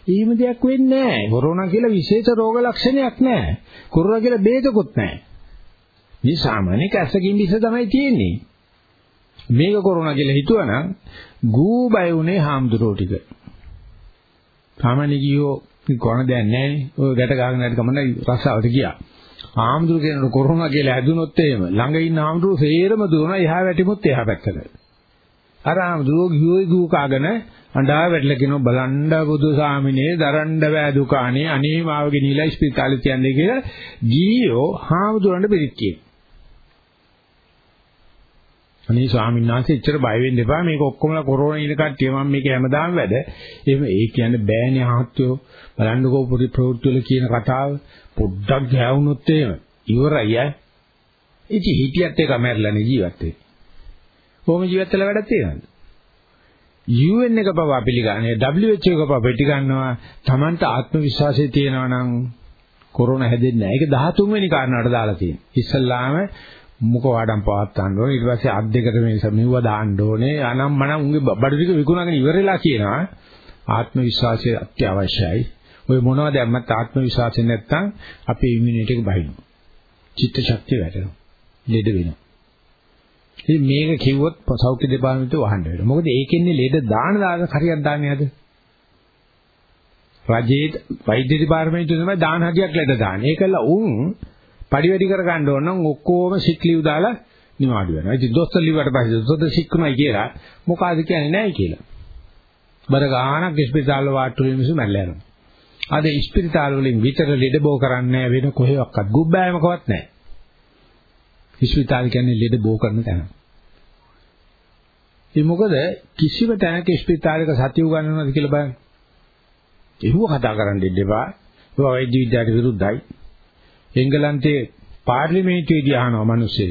එහෙම දෙයක් වෙන්නේ නැහැ. කොරෝනා කියලා විශේෂ රෝග ලක්ෂණයක් නැහැ. කොරෝනා කියලා බේදකුත් නැහැ. මේ සාමාන්‍ය කැස්සකින් විස තමයි තියෙන්නේ. මේක කොරෝනා කියලා හිතුවනම් ගූ බය උනේ හාමුදුරුවෝ ටික. සාමාන්‍ය ගියෝ කොරණ දෙයක් නැහැ නේ. ඔය ගැට ගහගෙන හරි කමන්නේ රස්සාවට ගියා. ආම්දුර කියන කොරෝනා කියලා හැදුනොත් එහෙම ළඟ ඉන්න ආම්දුර සේරම දුවනවා එහා වැටිමුත් එහා පැත්තට. අර ආම්දුර ගියෝයි ගූ කාගෙන අඬා වැටලා කියනවා බලන්න බුදු සාමිනේ දරන්න බෑ දුකානේ අනේ මාව ගෙනිලා ස්පිතාලේ තියන්නේ කියලා ගියෝ ආම්දුරන්ට පිළිත් කියනවා. අනේ ස්වාමීන් වහන්සේ එච්චර බය වෙන්න එපා මේක ඔක්කොමලා කොරෝනා ඉන කට්ටිය මම මේක හැමදාම වැඩ. එහෙම ඒ කියන්නේ බෑනේ ආහත්යෝ බලන්නකෝ පොඩි ප්‍රවෘත්ති වල කියන කතාව පොඩ්ඩක් ගෑවුනොත් එහෙම ඉවරයි ඈ. ඉති හිටියත් එක මැරලානේ ජීවත් වෙන්නේ. කොහොම ජීවත් වෙලා වැඩක් තියෙනවද? UN එක පවා පිළිගන්නේ WHO එක පවා පිළිගන්නවා Tamanට ආත්ම විශ්වාසය තියෙනවා නම් කොරෝනා හැදෙන්නේ නැහැ. ඒක 13 වෙනි කාරණාවට දාලා තියෙනවා. ඉස්සල්ලාම මුඛ වඩම් පවත් ගන්න ඕනේ. ඊට පස්සේ අත් දෙකට මේ මෙව්ව දාන්න ඕනේ. අනම් මනම් උන්ගේ බඩු ටික විකුණගෙන ඉවරලා කියනවා. ආත්ම විශ්වාසය අත්‍යවශ්‍යයි. ඔය මොනවද දැම්මත් ආත්ම විශ්වාසය නැත්තම් අපේ ඉමුනිටි එක බහිනවා. චිත්ත ශක්තිය වැටෙනවා. ලෙඩ වෙනවා. ඉතින් මේක කිව්වොත් සෞඛ්‍ය දෙපාර්තමේන්තුව වහන්න වෙනවා. මොකද ඒකෙන්නේ ලෙඩ දාන දාන හරියක් දාන්නේ නැද රජයේ වෛද්‍ය දෙපාර්තමේන්තුව තමයි දාන හදියක් ලෙඩ දාන්නේ. ඒකල උන් පඩි වැඩි කර ගන්න ඕන නම් ඔක්කොම සික් ලීව් දාලා නිවාඩු වෙනවා. ඉතින් දොස්තර ලිව්වට පස්සේ දොස්තර සික්ුණයි කියලා මොකಾದ කියන්නේ නැහැ කියලා. බර ගානක් ස්පිරිතාල වාට්ටු වෙන මිනිස්සු මැරලා යනවා. අද ස්පිරිතාල වලින් විතර ලෙඩ බෝ කරන්නේ වෙන කොහෙවත් ගුබ්බෑමකවත් නැහැ. ස්පිරිතාල කියන්නේ ලෙඩ බෝ කරන තැන. ඒ මොකද කිසිම තැනක ස්පිරිතාලයක සතිය උගන්වනවද කියලා බලන්න. ඒව කතා කරන්න දෙන්න එපා. ඒවා වෛද්‍ය විද්‍යාවට විරුද්ධයි. එංගලන්තයේ පාර්ලිමේන්තුවේදී අහනවා මිනිස්සු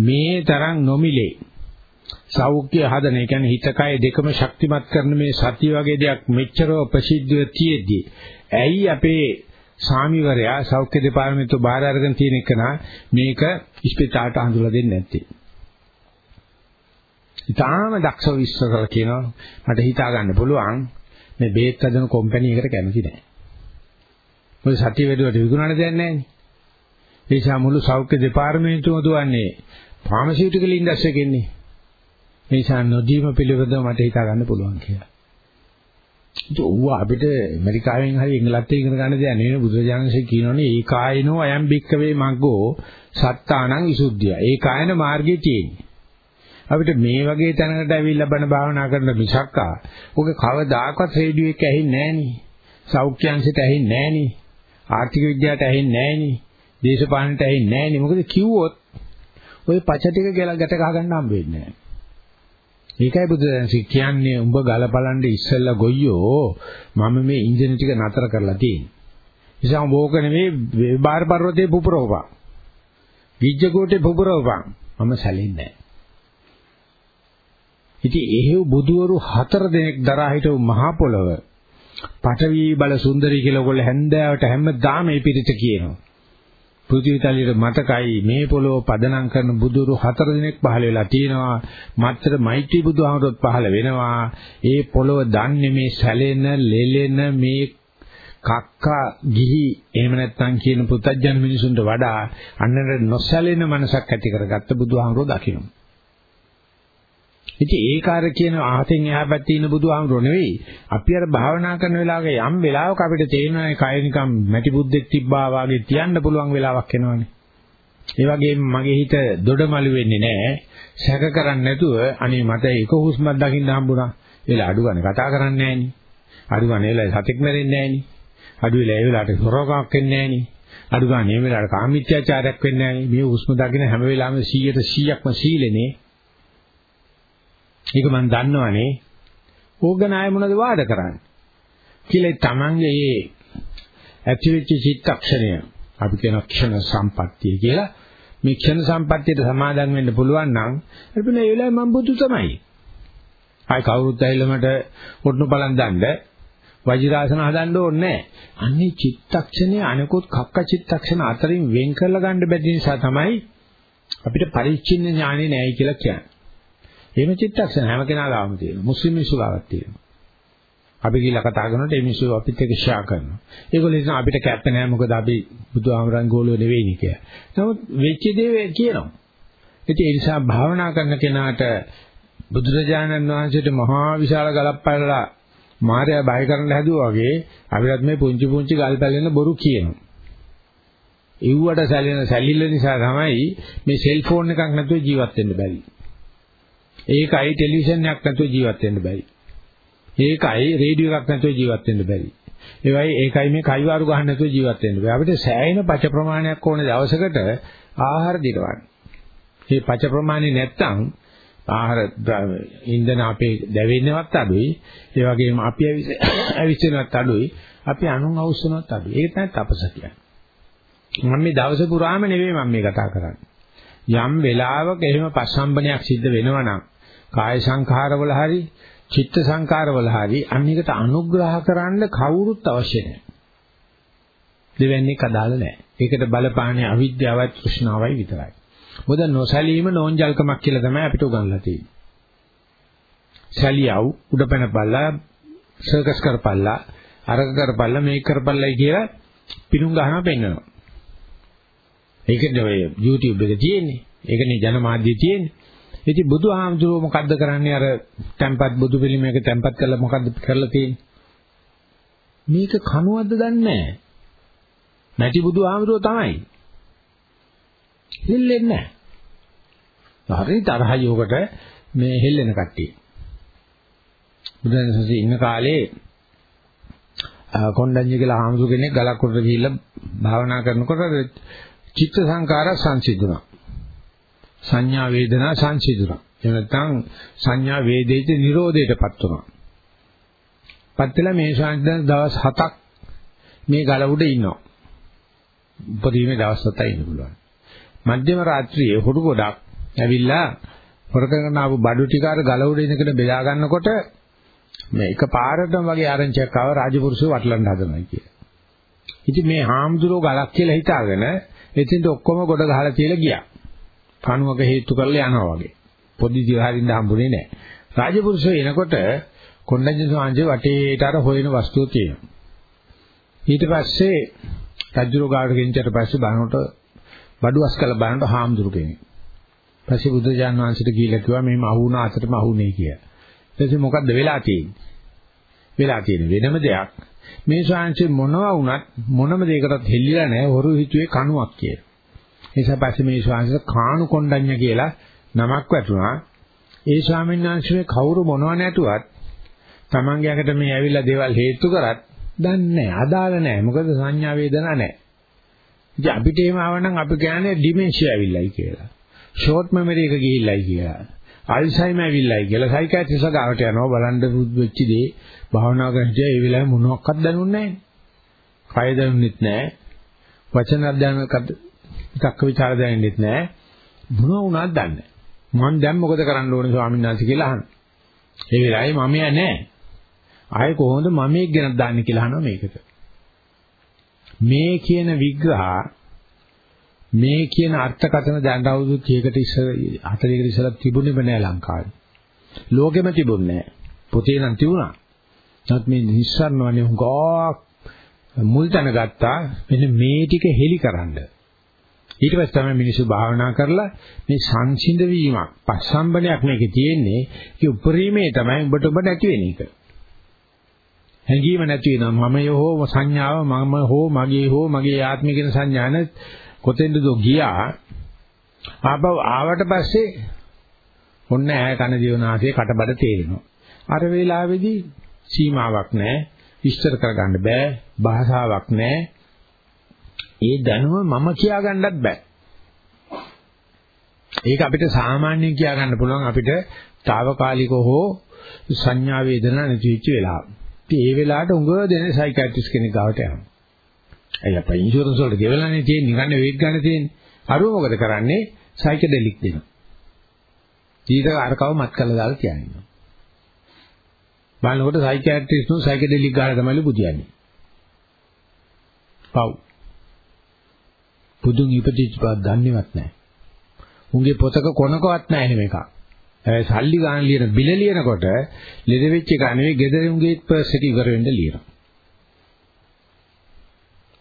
මේ තරම් නොමිලේ සෞඛ්‍ය හදන ඒ කියන්නේ හිත කය දෙකම ශක්තිමත් කරන මේ සතිය වගේ දෙයක් මෙච්චරව ප්‍රසිද්ධව තියෙද්දි ඇයි අපේ සාමිවරයා සෞඛ්‍ය දෙපාර්තමේන්තුව බාර අරගෙන තියෙන එක මේක ඉස්පිතාලට හඳුලා දෙන්නේ නැත්තේ. ඊටාම දක්ෂව විශ්ව කරලා කියනවා මට හිතා ගන්න පුළුවන් මේ බේත් හදන කම්පැනි එකට කැමති නැහැ. මොකද සතිය වැඩුවට විකුණන්න දෙයක් නැහැ නේ. ඒ නිසා මුළු සෞඛ්‍ය දෙපාර්තමේන්තුවම දුවන්නේ ෆාමසිටිකල් ඉන්ඩස්ට්‍රි එකෙන්නේ. මේ නිසා නොදීම පිළිබඳව මට හිතා ගන්න පුළුවන් කියලා. ඒක ඌ අපිට ඇමරිකාවෙන් හරි එංගලන්තේ ඉගෙන ගන්න දෙයක් නෙවෙයි බුදුරජාණන්සේ කියනෝනේ ඒ කායනෝ අයම් බික්කවේ මග්ගෝ සත්තානං විසුද්ධිය. ඒ කායන මාර්ගයේ තියෙන්නේ. අපිට මේ වගේ තැනකට ඇවිල්ලා බණ භාවනා කරන මිසක්කා ඔක කවදාකවත් රේඩියෝ එක ඇහෙන්නේ නැහෙනි. සෞඛ්‍යංශයට ඇහෙන්නේ නැහෙනි. ආර්ථික විද්‍යාවට ඇහෙන්නේ නැහෙනි. දේශපාලනට ඇහෙන්නේ නැහෙනි. මොකද කිව්වොත් ওই පච ටික කියලා ගැට ගහ ගන්න හම්බ වෙන්නේ නැහැ. ඒකයි බුදුදහම කියන්නේ උඹ ගලපලන්න ඉස්සෙල්ලා ගොයියෝ මම මේ ඉන්ජින ටික නතර කරලා තියෙන්නේ. නිසා උඹ ඕක නෙවෙයි බාහිර පර්වතයේ පුපුරවපන්. විජ්ජකෝටේ පුපුරවපන්. මම සැලෙන්නේ නැහැ. ඉතින් එහෙව් බුදවරු හතර දෙනෙක් දරා හිටව මහා පොළව පඨවි බල සුන්දරී කියලා ඔයගොල්ලෝ හැන්දෑවට හැමදාම මේ පිරිත කියනවා. පෘථිවිතලියට මතකයි මේ පොළොව පදනම් කරන බුදුරු හතර දිනක් පහළ වෙලා තියෙනවා. මත්තර මෛත්‍රී බුදුහාමුදුරුවෝ පහළ වෙනවා. ඒ පොළොව දන්නේ මේ සැලෙන, ලෙලෙන මේ කක්කා ගිහි එහෙම නැත්නම් කියන පුතඥ මිනිසුන්ට වඩා අන්නර නොසැලෙන මනසක් ඇති කරගත්ත බුදුහාමුදුරුවෝ දකින්න. ඉතින් ඒක අර කියන ආතෙන් එහා පැත්තේ ඉන්න බුදුහාමුදුරුවෝ නෙවෙයි. අපි අර භාවනා කරන වෙලාවක යම් වෙලාවක අපිට තේරෙනවා කය නිකම් මැටි බුද්දෙක් තිබ්බා වගේ තියන්න පුළුවන් වෙලාවක් එනවනේ. ඒ වගේම මගේ හිත දොඩමළු වෙන්නේ නැහැ. සැක කරන්නේ නැතුව අනේ මට එක හුස්මක් දකින්න හම්බුණා. ඒලා අඩු ගන්න කතා කරන්නේ නැහෙනි. අඩු ගන්න ඒලා සතෙක් මැරෙන්නේ නැහෙනි. අඩු වෙලා ඒ වෙලාවට සොරකමක් වෙන්නේ නැහෙනි. අඩු ගන්න මේ වෙලාවට කාමීත්‍යාචාරයක් වෙන්නේ නැහෙනි. මේ හුස්ම දකින්න හැම වෙලාවෙම 100ට 100ක්ම සීලෙනේ. ඒක මම දන්නවනේ. ඕගනාය මොනවද වාද කරන්නේ? කියලා තමන්ගේ මේ ඇතිවෙච්ච චිත්තක්ෂණය අපි කියන ක්ෂණ සම්පත්තිය කියලා මේ ක්ෂණ සම්පත්තියට සමාදන් වෙන්න පුළුවන් නම් එතන ඒ වෙලාවේ මම බුදු තමයි. ආයි කවුරුත් ඇවිල්ලා මට ඔට්නු බලන් දන්න වජිරාසන හදන්න ඕනේ නැහැ. අන්නේ චිත්තක්ෂණයේ අනිකුත් කක්ක චිත්තක්ෂණ අතරින් වෙන් කරලා ගන්න බැරි නිසා තමයි අපිට පරිච්ඡින්න ඥානෙ නැහැ කියලා කියන්නේ. එහෙම චිත්තක්ෂණ හැම කෙනා ගාවම තියෙනවා. මුස්ලිම් මිනිස්සු ගාවක් තියෙනවා. අපි ගිහලා කතා කරනකොට මේ මිනිස්සු අපිත් එක්ක ෂෙයා කරනවා. ඒගොල්ලෝ ඉතින් අපිට කැප්ප නැහැ මොකද අපි බුදුහාමරන් ගෝලුව නෙවෙයිනි කියලා. නමුත් වෙච්ච දේ කියනවා. ඉතින් ඒ නිසා භාවනා කරන කෙනාට බුදුරජාණන් වහන්සේට මහා විශාල ගලක් පැනලා මායя බය කරන්න හැදුවා වගේ අපිටත් මේ පුංචි පුංචි ගල් පැලෙන බොරු කියනවා. ඉව්වට සැලෙන සැලිල්ල නිසා තමයි මේ සෙල්ෆෝන් එකක් නැතුව ජීවත් වෙන්න බැරි. ඒකයි ටෙලිවිෂන් එකක් නැතුව ජීවත් වෙන්න බැරි. ඒකයි රේඩියෝ එකක් නැතුව ජීවත් වෙන්න බැරි. ඒවයි ඒකයි මේ කයිවාරු ගහන්න නැතුව ජීවත් වෙන්න බෑ. අපිට සෑහෙන පච ප්‍රමාණයක් ඕන දවසකට ආහාර දිරවන්න. මේ පච ප්‍රමාණය නැත්තම් ආහාර ඉන්ධන අපේ දැවෙන්නවත් අඩුයි. ඒ වගේම අපි ඇවිස්සෙනවත් අඩුයි. අපි අනුන් අවශ්‍යනවත් අඩුයි. ඒක තමයි තපස කියන්නේ. මම මේ දවස පුරාම නෙවෙයි මම මේ කතා කරන්නේ. යම් වෙලාවක එහෙම පස්සම්බනයක් සිද්ධ වෙනවා නම් කාය සංඛාරවල හරි චිත්ත සංඛාරවල හරි අනිකට අනුග්‍රහ කරන්න කවුරුත් අවශ්‍ය නැහැ. දෙවන්නේ කදාල නැහැ. ඒකට බලපාන්නේ අවිද්‍යාවයි තෘෂ්ණාවයි විතරයි. මොකද නොසැලීම නෝන්ජල්කමක් කියලා තමයි අපිට උගන්ලා තියෙන්නේ. සැලියව් උඩපැන බල්ලා සර්කස් කරපල්ලා අරක කරපල්ලා මේක කරපල්ලායි කියලා පිණුම් ගහනවා පෙන්නනවා. ඒකනේ ඔය YouTube එකේ තියෙන්නේ. ඒකනේ ජනමාධ්‍යයේ තියෙන්නේ. ඉතින් බුදුහාමුදුරුවෝ මොකද්ද කරන්නේ අර tempat බුදු පිළිමයක tempat කරලා මොකද්ද කරලා තියෙන්නේ? මේක කනුවක්ද දන්නේ නැහැ. නැටි බුදුහාමුදුරුවෝ තමයි. හෙල්ලෙන්නේ නැහැ. හරි තරහයි උකට මේ හෙල්ලෙන කට්ටිය. බුදුන්සසී ඉන්න කාලේ කොණ්ඩඤ්ඤ කියලා හාමුදුර කෙනෙක් ගලක් උඩට ගිහිල්ලා භාවනා කරනකොට චිත්ත සංකාර සංසිඳුණා. සංඥා වේදනා සංසිඳුණා. එහෙම නැත්නම් සංඥා වේදේට නිරෝධයටපත් වුණා. පත්තිලා මේ ශාන්තිදන් දවස් 7ක් මේ ගල උඩ ඉන්නවා. උපදීමේ දවස් 7යි ඉන්න පුළුවන්. මධ්‍යම රාත්‍රියේ හොරු ගොඩක් ඇවිල්ලා හොරකගෙන ආපු බඩු ටික අර ගල උඩ ඉඳගෙන බෙදා ගන්නකොට මේ එක පාරටම වගේ ආරංචියක් ආව රාජපුරුෂව වටලන්න හදනවා කියලා. ඉතින් මේ හාමුදුරුවෝ ගලක් කියලා හිතාගෙන එතෙන්ට ඔක්කොම ගොඩ ගහලා තියලා ගියා. කණුවක හේතු කරලා යනවා වගේ. පොඩි දිහාරින්න හම්බුනේ නැහැ. රාජපුරුෂෝ එනකොට කොණ්ඩඤ්ඤ සාංශේ වටේට අර හොයන වස්තුව තියෙනවා. ඊට පස්සේ රජුරෝ ගාඩ ගෙන්චට පස්සේ බලනකොට බඩුවස් කළ බලනකොට හාමුදුරු කෙනෙක්. පස්සේ බුදුජාන් වහන්සේට ගිහිල්ලා කිව්වා මේ මහුණා අතටම අහුනේ කියලා. ඊට මොකද්ද වෙලා තියෙන්නේ? වෙලා තියෙන වෙනම දෙයක්. මේ ශාංශේ මොනවා වුණත් මොනම දෙයකටත් හෙල්ලිලා නැහැ හොරු හිතුවේ කණුවක් කියලා. නිසා පස්සේ මේ ශාංශයට කාණු කොණ්ඩඤ්ඤ කියලා නමක් වැටුණා. ඒ ස්වාමීන් වහන්සේ කවුරු මොනව නැතුවත් Tamange යකට මේ ඇවිල්ලා දේවල් හේතු කරත් දන්නේ නැහැ. අදාළ නැහැ. මොකද සංඥා වේදනා නැහැ. ඉතින් අපිට එහෙම ආවනම් අපි කියන්නේ ඩිමෙන්ෂියා ඇවිල්ලායි කියලා. ෂෝට් මෙමරි එක ගිහිල්ලායි කියලා. අල්සයිමර් ඇවිල්ලායි කියලා සයිකියාට්‍රිස්ට් ගාවට යනවා බලන්න වෙච්ච දේ භාවනා කරනකොට ඒ වෙලාවේ මොනවත් දැනුන්නේ නැහැ. කය දැනුන්නෙත් නැහැ. වචන අධ්‍යයනකට එකක් විචාර දැනෙන්නෙත් නැහැ. මොන වුණාද දන්නේ මම දැන් මොකද කරන්න ඕනේ ස්වාමීන් වහන්සේ කියලා අහනවා. ඒ වෙලාවේ මම නැහැ. ආයේ කොහොමද මම එක් ගැන දාන්නේ කියලා අහනවා මේකට. මේ කියන විග්‍රහ මේ කියන අර්ථකථන දැන් අවුරුදු 30කට ඉස්සර 40කට ඉස්සර තිබුණේම නෑ ලංකාවේ. ලෝකෙම තිබුණේ නෑ. පොතේ නම් තිබුණා. නමුත් මේ නිස්සාරණවනේ හුඟක් මුල් තැන ගත්තා මෙන්න මේ ටික හෙලි කරන්න. ඊට පස්සේ තමයි මිනිස්සු භාවනා කරලා මේ සංසිඳ වීමක් පස්සම්බනයක් මේකේ තියෙන්නේ. ඒ උපරිමේ තමයි උඹට උඹ නැති වෙන එක. හැඟීම නැති වෙනවා. මම හෝ සංඥාව මම හෝ මගේ හෝ මගේ ආත්මය කියන සංඥාන කොතෙන්ද ගියා. ආපහු ආවට පස්සේ ඔන්න ඈ කන දිවනාසේ කටබඩ තේරෙනවා. අර වෙලාවේදී සීමාවක් නැහැ. විස්තර කරගන්න බෑ. භාෂාවක් නැහැ. ඒ දැනුම මම කියා ගන්නත් බෑ ඒක අපිට සාමාන්‍යයෙන් කියා ගන්න පුළුවන් අපිට తాවකාලිකව හෝ සංඥා වේදනා නැති වෙච්ච වෙලාව. ඉතින් ඒ වෙලාවට උඟ දෙන සයිකියාට්‍රිස්ට් කෙනෙක් ගාවට යනවා. අය අපේ ඉන්ෂුරන්ස් වලට ගෙවලානේ තියෙන්නේ නිකන් වේග් ගන්න තියෙන්නේ. අරුව මොකද කරන්නේ? සයිකඩෙලික් දෙනවා. ඊට අරකව මත් කළා දාලා කියන්නේ. බලනකොට සයිකියාට්‍රිස්ට් නු සයිකඩෙලික් ගාලා තමයි බුදියන්නේ. පව්. බුදුන් ඉපදිච්ච බව දන්නේවත් නැහැ. උන්ගේ පොතක කොනකවත් නැහැ නේ මේක. ඒ සල්ලි ගන්න ලියන බිල ලියනකොට ලෙඩ වෙච්ච එක නෙවෙයි ගෙදර උන්ගේ පර්ස් එක ඉවර වෙන්න ලියනවා.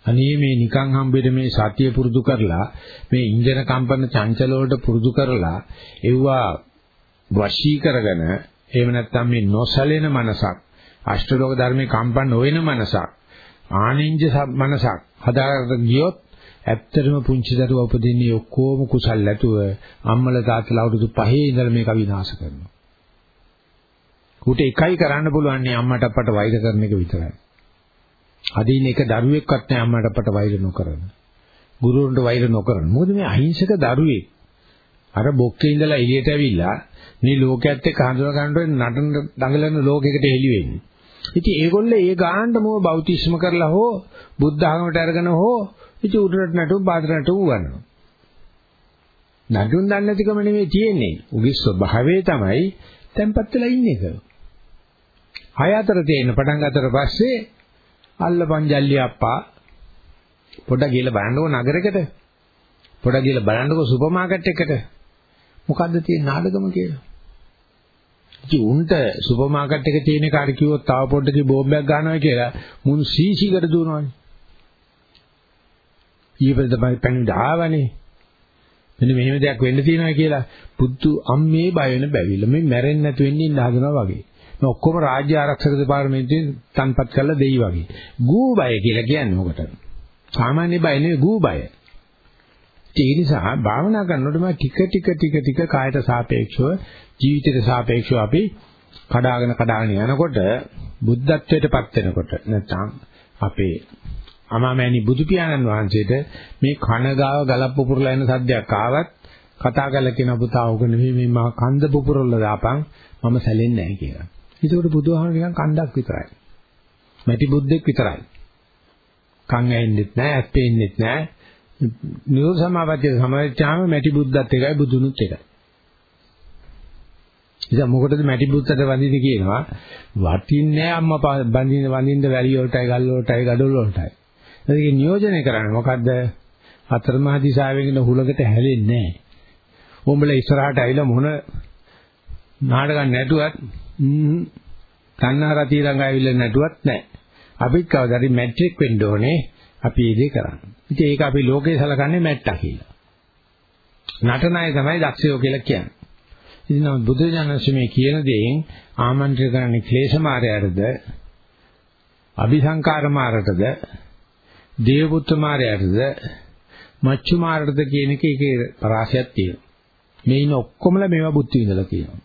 අනේ මේ නිකන් හම්බෙද මේ සතිය පුරුදු කරලා මේ ඉන්ජන කම්පන චංචල වලට පුරුදු කරලා එව්වා වශී කරගෙන එහෙම නැත්නම් මේ නොසලෙන මනසක් අෂ්ටලෝක ධර්මයේ කම්පන නොවන මනසක් ආනින්ජ මනසක් හදාගන්න ගියොත් ඇත්තටම පුංචි දරුවා උපදින්නේ ඔක්කොම කුසල් ඇතුව අම්මල තාත්තලා අවුරුදු 5 ඉඳලා මේක විනාශ කරනවා. ඌට එකයි කරන්න පුළුවන් නේ අම්මට අපට වෛර කරන එක විතරයි. අදින් එක දරුවෙක්වත් නැහැ අම්මට අපට වෛර නොකරන. ගුරුවරුන්ට වෛර නොකරන. මොකද මේ අහිංසක දරුවෙක් අර බොක්කේ ඉඳලා එළියට ඇවිල්ලා මේ ලෝකයේත් එක්ක හඳුනා ගන්නකොට නටන දඟලන ලෝකයකට එළි වෙන්නේ. ඉතින් ඒගොල්ලෝ ඒ ගානට මොව බෞතිස්ම කරලා හෝ බුද්ධ ආගමට අරගෙන හෝ ඉතින් උඩරට නටුම් බාදර නටුම් උගන්වනවා. නටුම් දන්නේ නැතිකම නෙමෙයි තියෙන්නේ. උගේ ස්වභාවය තමයි tempat වෙලා ඉන්න එක. හය අතර තියෙන පටන් ගන්නතර පස්සේ අල්ලපන් ජල්ලි අප්පා පොඩ ගිහලා බලන්නකෝ නගරයකට. පොඩ ගිහලා බලන්නකෝ සුපර් මාකට් එකකට. මොකද්ද තියෙන නාඩගම කියලා. ඉතින් උන්ට සුපර් මාකට් එකේ තියෙන කාර්ය කිව්වොත් තව පොඩ්ඩකින් බෝම්බයක් ගන්නවා කියලා මුන් සීසීකට දුවනවානේ. ඊපෙද තමයි පැනිට ආවනේ. මෙන්න මෙහෙම දෙයක් වෙන්න තියෙනවා කියලා බුද්ධ අම්මේ බය වෙන බැවිල මේ මැරෙන්නේ නැතු වෙන්නේ ඉන්න හදනවා වගේ. මේ ඔක්කොම රාජ්‍ය ආරක්ෂක දෙපාර්තමේන්තුවෙන් තන්පත් කරලා දෙයි වගේ. ගූ බය කියලා කියන්නේ මොකට? සාමාන්‍ය බය නෙවෙයි ගූ බය. ඒ නිසා භාවනා කරනකොට මම ටික ටික ටික ටික කායට සාපේක්ෂව ජීවිතයට සාපේක්ෂව අපි කඩාගෙන කඩාගෙන යනකොට බුද්ධත්වයටපත් වෙනකොට නැත්නම් අපේ අමාමෑණි බුදු පියාණන් වහන්සේට මේ කන ගාව ගලප් පුපුරලා එන සද්දයක් ආවත් කතා කරලා කියන පුතා උග නෙමෙයි මේ මා කන්ද පුපුරලා දාපන් මම සැලෙන්නේ නැහැ කියලා. ඒකට බුදුහාම නිකන් කන්දක් විතරයි. මැටි බුද්දෙක් විතරයි. කන් ඇෙන්නෙත් නැහැ, ඇස් පේන්නෙත් නැහැ. නිරෝධ සමාපත්තිය සමාවෙච්චාම මැටි බුද්දත් එකයි බුදුනුත් එකයි. ඉතින් මොකටද මැටි බුත්තට වඳින්න කියනවා වටින්නේ අම්මා බඳින්න වඳින්න වැලි වලටයි ගල් වලටයි gadol වලටයි ඒක නියෝජනය කරන්නේ මොකද්ද? අතරමහා දිශාවෙන් හුලකට හැලෙන්නේ නැහැ. උඹලා ඉස්සරහට ඇවිල්ලා මොන නාටකම් නැටුවත් තණ්හා රතිය ළඟ ඇවිල්ලා නැටුවත් නැහැ. අපිත් කවදාරි මැට්‍රික් වෙන්න ඕනේ. අපි ඒ දේ කරන්නේ. ඉතින් ඒක අපි ලෝකේ සලකන්නේ මැට්ටා කියලා. නටන අය තමයි දක්ෂයෝ කියලා කියන්නේ. ඉතින් බුදු දනසමේ කියන දේෙන් ආමන්ත්‍රණය කරන්නේ ක්ලේශ මාරයටද අபிසංකාර මාරටද දේවපුත්ත මාරයටද මච්චු මාරටද කියන එක ඒකේ පරාසයක් තියෙනවා. මේ ඉන්න ඔක්කොමලා මේවා බුද්ධි විඳලා තියෙනවා.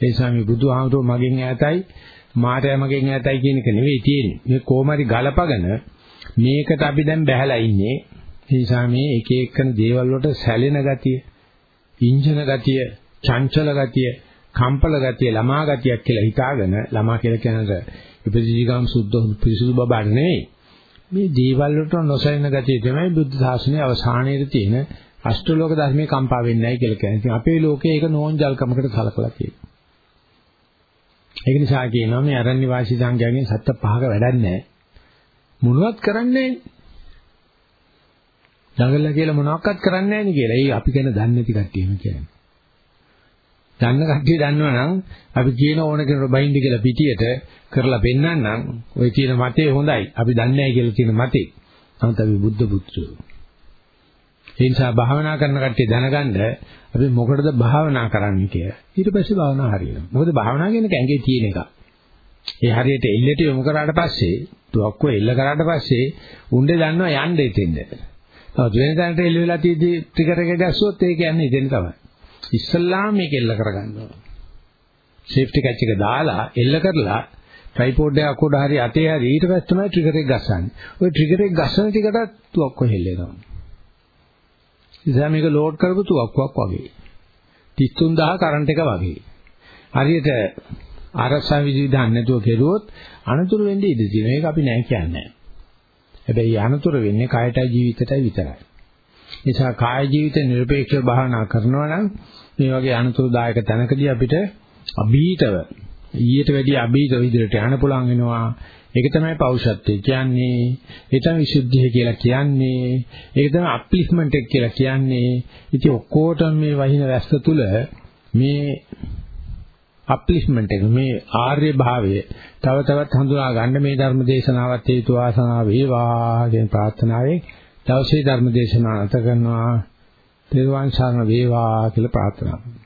ඒ නිසා මේ බුදුහාමුදුරුවෝ මගෙන් ඈතයි මාතයා මගෙන් ඈතයි කියන එක නෙවෙයි තියෙන්නේ. මේ කොහමරි ගලපගෙන මේකට අපි දැන් බැහැලා ඉන්නේ. ඒ නිසා මේ එක එකන දේවල් වලට සැලෙන ගතිය, ඉන්ජන ගතිය, චංචල ගතිය, කම්පල ගතිය, ළමා ගතියක් කියලා හිතාගෙන ළමා කියලා කියනද ඉපදිජීගම් සුද්ධ පිරිසුදු බබාට නෙවෙයි. මේ දේවල් වලට නොසැලෙන ගතිය තමයි බුද්ධ ශාසනයේ අවසානයේ තියෙන අෂ්ටලෝක ධර්මයේ කම්පා වෙන්නේ නැහැ කියලා කියන්නේ. ඉතින් අපේ ලෝකේ ඒක නෝන්ජල්කමකට සලකලා තියෙනවා. ඒක නිසා කියනවා මේ අරණ්‍ය වාසී සංඝයාගෙන් සත්ත පහක වැඩක් නැහැ. මොනවත් කරන්නේ නැහැ. ළඟලා කියලා මොනවත් කරන්නේ නැහැ නේ කියලා. ඒ අපි කියන දන්නේ නැති කට්ටියම කියන්නේ. දන්න කට්ටිය දන්නවනම් අපි කියන ඕන කෙනෙකුට බයින්ද කියලා පිටියට කරලා පෙන්නන්නම් ওই තියෙන මතේ හොඳයි. අපි දන්නේ නැහැ කියලා තියෙන මතේ. නමුත් අපි බුද්ධ පුත්‍රයෝ. ඒ නිසා භාවනා කරන කට්ටිය දැනගන්න අපි මොකටද භාවනා කරන්නේ කියලා. ඊට පස්සේ භාවනා හරියනවා. මොකද භාවනා කියන එක ඇඟේ තියෙන එකක්. ඒ හරියට එල්ලට යොමු කරාට පස්සේ, තුවක්කුව එල්ල කරාට පස්සේ උණ්ඩේ දන්නවා යන්න එතෙන්ද. තව වෙන තැනට එල්ල වෙලා තියෙද්දි ට්‍රිගර් එක ගැස්සුවොත් ඒ කියන්නේ එතෙන් තමයි. ඉස්සල්ලාම මේක එල්ල කරගන්නවා. සේෆ්ටි කැච් එක දාලා එල්ල කරලා ට්‍රයිපෝඩ් එකක් උඩ හරි අතේ හරි ඊට පස්සේ තමයි ට්‍රිගර් එක ගස්සන්නේ. ওই ට්‍රිගර් එක ගස්සන ටිකට තුවක්කුව හෙල්ලෙනවා. ඉතින් මේක ලෝඩ් කරපු තුවක්කුවක් වගේ. 33000 කරන්ට් එක වගේ. හරියට ආරක්ෂා විධාන නැතුව කෙරුවොත් අනතුරු වෙන්නේ ඉඳී තියෙනවා. ඒක අපි නෑ කියන්නේ. හැබැයි අනතුරු වෙන්නේ කායටයි ජීවිතයටයි විතරයි. නිසා කාය ජීවිත නිර්පේක්ෂව භාවනා කරනවා නම් මේ වගේ අනතුරුදායක තැනකදී අපිට අභීතව ඊට වැඩිය අභීතව ඉදිරියට යන්න පුළුවන් වෙනවා. ඒක තමයි පෞෂත්වය කියන්නේ. ඒ තමයි විසුද්ධිය කියලා කියන්නේ. ඒක තමයි අප්ලිෆ්ට්මන්ට් එක කියලා කියන්නේ. ඉතින් ඔක්කොටම මේ වහින රැස්ස තුල මේ අප්ලිෆ්ට්මන්ට් එක මේ ආර්ය භාවය තව තවත් හඳුනා ගන්න මේ ධර්ම දේශනාවත් හේතු වාසනා වේවා කියන ප්‍රාර්ථනාවෙන් දවසේ ධර්ම දේශනාව නැත කරනවා. තෙරුවන් සරණ වේවා කියලා ප්‍රාර්ථනා කරනවා.